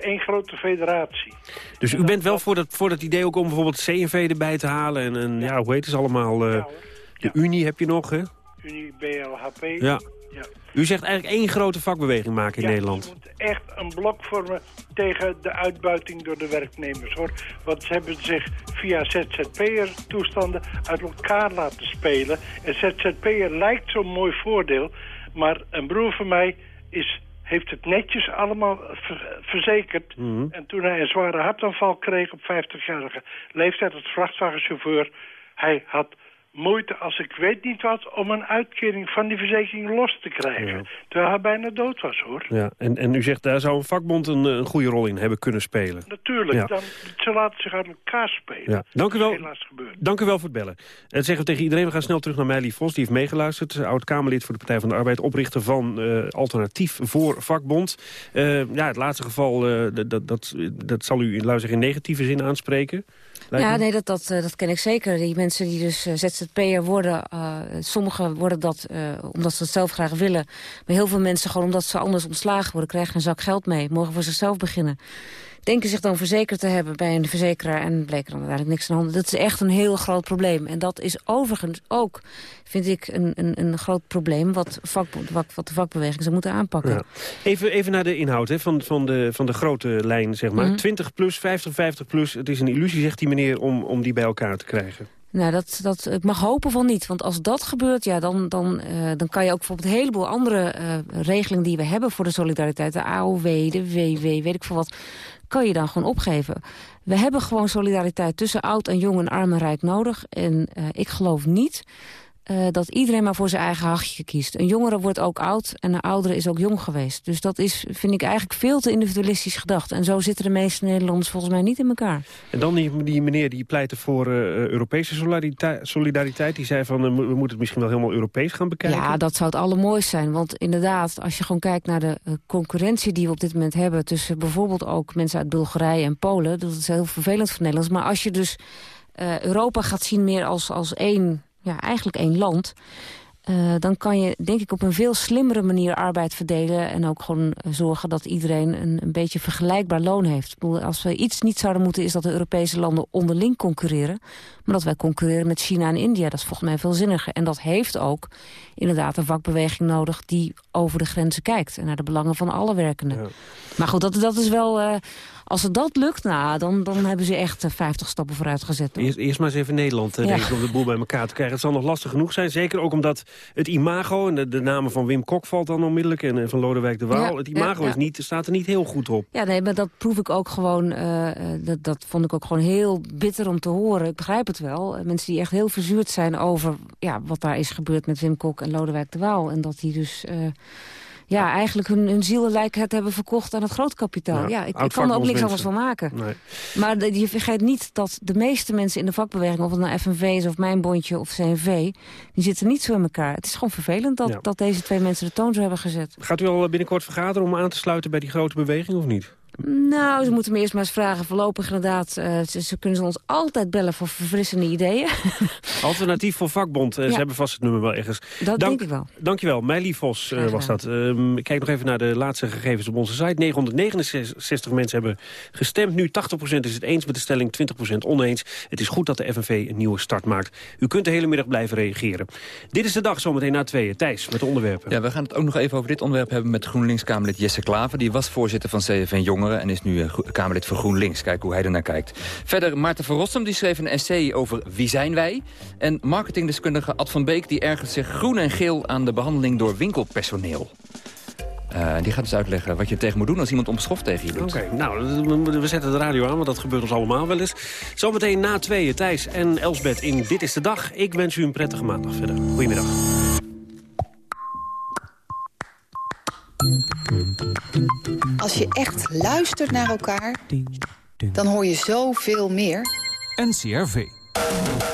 één grote federatie. Dus u bent wel voor dat, voor dat idee ook om bijvoorbeeld CNV erbij te halen en, en ja. ja hoe heet het allemaal? Uh, ja, de ja. Unie heb je nog, hè? Unie, BLHP. Ja. Ja. U zegt eigenlijk één grote vakbeweging maken in ja, Nederland. ze moeten echt een blok vormen tegen de uitbuiting door de werknemers, hoor. Want ze hebben zich via ZZP'er-toestanden uit elkaar laten spelen. En ZZP'er lijkt zo'n mooi voordeel, maar een broer van mij is, heeft het netjes allemaal ver, verzekerd. Mhm. Mm -hmm. En toen hij een zware hartaanval kreeg op 50-jarige leeftijd als vrachtwagenchauffeur... hij had moeite als ik weet niet wat om een uitkering van die verzekering los te krijgen. Ja. Terwijl hij bijna dood was, hoor. Ja, en, en u zegt, daar zou een vakbond een, een goede rol in hebben kunnen spelen. Natuurlijk, ja. dan, ze laten zich uit elkaar spelen. Ja. Dank, u wel, dank u wel voor het bellen. Dat zeggen we tegen iedereen, we gaan snel terug naar Meili Vos. Die heeft meegeluisterd, oud-Kamerlid voor de Partij van de Arbeid... oprichter van uh, Alternatief voor Vakbond. Uh, ja, het laatste geval, uh, dat, dat, dat zal u luister in negatieve zin aanspreken. Ja, nee, dat, dat, dat ken ik zeker. Die mensen die dus ZZP ZZP'er worden. Uh, sommigen worden dat omdat ze het zelf graag willen. Maar heel veel mensen gewoon omdat ze anders ontslagen worden... krijgen een zak geld mee, mogen voor zichzelf beginnen denken zich dan verzekerd te hebben bij een verzekeraar... en bleek er dan uiteindelijk niks aan de hand. Dat is echt een heel groot probleem. En dat is overigens ook, vind ik, een, een, een groot probleem... Wat, vakbond, wat, wat de vakbeweging zou moeten aanpakken. Ja. Even, even naar de inhoud hè, van, van, de, van de grote lijn, zeg maar. 20 mhm. plus, 50, 50 plus. Het is een illusie, zegt die meneer, om, om die bij elkaar te krijgen. Nou, dat, dat, ik mag hopen van niet. Want als dat gebeurt, ja, dan, dan, uh, dan kan je ook bijvoorbeeld een heleboel andere uh, regelingen die we hebben voor de solidariteit. De AOW, de WW, weet ik veel wat kan je dan gewoon opgeven. We hebben gewoon solidariteit tussen oud en jong en arm en rijk nodig. En uh, ik geloof niet uh, dat iedereen maar voor zijn eigen hachje kiest. Een jongere wordt ook oud en een oudere is ook jong geweest. Dus dat is, vind ik eigenlijk veel te individualistisch gedacht. En zo zitten de meeste Nederlanders volgens mij niet in elkaar. En dan die, die meneer die pleitte voor uh, Europese solidariteit, solidariteit. Die zei van, uh, we moeten het misschien wel helemaal Europees gaan bekijken. Ja, dat zou het allermooist zijn. Want inderdaad, als je gewoon kijkt naar de concurrentie die we op dit moment hebben... tussen bijvoorbeeld ook mensen uit Bulgarije en Polen... dat is heel vervelend voor Nederlands. Maar als je dus... Europa gaat zien meer als, als één ja, eigenlijk één land... Uh, dan kan je denk ik op een veel slimmere manier arbeid verdelen... en ook gewoon zorgen dat iedereen een, een beetje vergelijkbaar loon heeft. als we iets niet zouden moeten is dat de Europese landen onderling concurreren... maar dat wij concurreren met China en India. Dat is volgens mij veel zinniger. En dat heeft ook inderdaad een vakbeweging nodig... die over de grenzen kijkt en naar de belangen van alle werkenden. Ja. Maar goed, dat, dat is wel... Uh, als het dat lukt, nou, dan, dan hebben ze echt 50 eh, stappen vooruit gezet. Eerst, eerst maar eens even Nederland, eh, denk ik, om de boel bij elkaar te krijgen. Het zal nog lastig genoeg zijn. Zeker ook omdat het imago, en de, de namen van Wim Kok valt dan onmiddellijk... en, van Lodewijk de Waal, het imago Is niet, staat er niet heel goed op. Ja, nee, maar dat proef ik ook gewoon... Uh, dat, dat vond ik ook gewoon heel bitter om te horen. Ik begrijp het wel. Mensen die echt heel verzuurd zijn over ja, wat daar is gebeurd met Wim Kok en Lodewijk de Waal. En dat die dus ja, eigenlijk hun, hun het hebben verkocht aan het grootkapitaal. Ja, ik, ik kan er ook niks anders van maken. Nee. Maar je vergeet niet dat de meeste mensen in de vakbeweging... of het nou FNV is of Mijn Bondje of CNV... die zitten niet zo in elkaar. Het is gewoon vervelend dat, dat deze twee mensen de toon zo hebben gezet. Gaat u al binnenkort vergaderen om aan te sluiten bij die grote beweging of niet? Nou, ze moeten me eerst maar eens vragen. Voorlopig inderdaad, uh, ze, ze, kunnen ons altijd bellen voor verfrissende ideeën. Alternatief voor vakbond. Uh, Ze hebben vast het nummer wel ergens. Dat denk ik wel. Dankjewel. Meili Vos uh, was dat. Ehm, ik kijk nog even naar de laatste gegevens op onze site. 969 mensen hebben gestemd. Nu 80% is het eens met de stelling, 20% oneens. Het is goed dat de FNV een nieuwe start maakt. U kunt de hele middag blijven reageren. Dit is de dag zometeen na tweeën. Thijs, met de onderwerpen. Ja, we gaan het ook nog even over dit onderwerp hebben met GroenLinks-Kamerlid Jesse Klaver. Die was voorzitter van CFN En is nu uh, Kamerlid voor GroenLinks. Kijk hoe hij er naar kijkt. Verder Maarten van Rossum die schreef een essay over wie zijn wij. En marketingdeskundige Ad van Beek die ergert zich groen en geel aan de behandeling door winkelpersoneel. Uh, die gaat dus uitleggen wat je tegen moet doen als iemand onbeschoft tegen je doet. Oké, nou, we zetten de radio aan, want dat gebeurt ons allemaal wel eens. Zometeen na tweeën, Thijs en Elsbeth in Dit is de Dag. Ik wens u een prettige maandag verder. Goedemiddag. Als je echt luistert naar elkaar, dan hoor je zoveel meer. NCRV.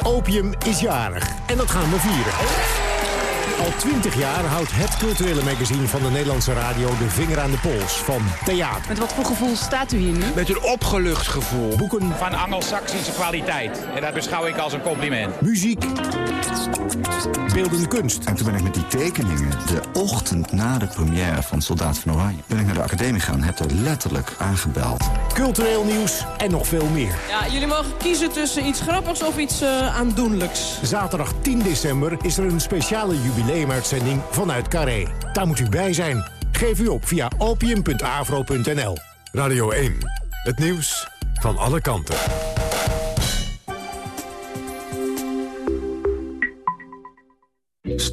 Opium is jarig en dat gaan we vieren. Al twintig jaar houdt het culturele magazine van de Nederlandse radio de vinger aan de pols van theater. Met wat voor gevoel staat u hier nu? Met een opgelucht gevoel. Boeken. Van Angelsaksische kwaliteit. En dat beschouw ik als een compliment. Muziek. Beeldende kunst. En toen ben ik met die tekeningen, de ochtend na de première van Soldaat van Oranje... ben ik naar de academie gegaan en heb er letterlijk aangebeld. Cultureel nieuws en nog veel meer. Ja, jullie mogen kiezen tussen iets grappigs of iets uh, aandoenlijks. Zaterdag 10 december is er een speciale jubileum jubileumuitzending vanuit Carré. Daar moet u bij zijn. Geef u op via opium.avro.nl. Radio 1. Het nieuws van alle kanten.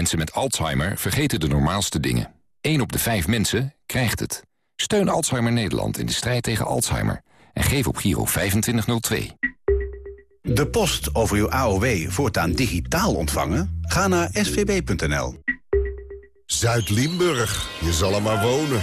Mensen met Alzheimer vergeten de normaalste dingen. 1 op de 5 mensen krijgt het. Steun Alzheimer Nederland in de strijd tegen Alzheimer. En geef op Giro 2502. De post over uw AOW voortaan digitaal ontvangen? Ga naar svb.nl. Zuid-Limburg, je zal er maar wonen.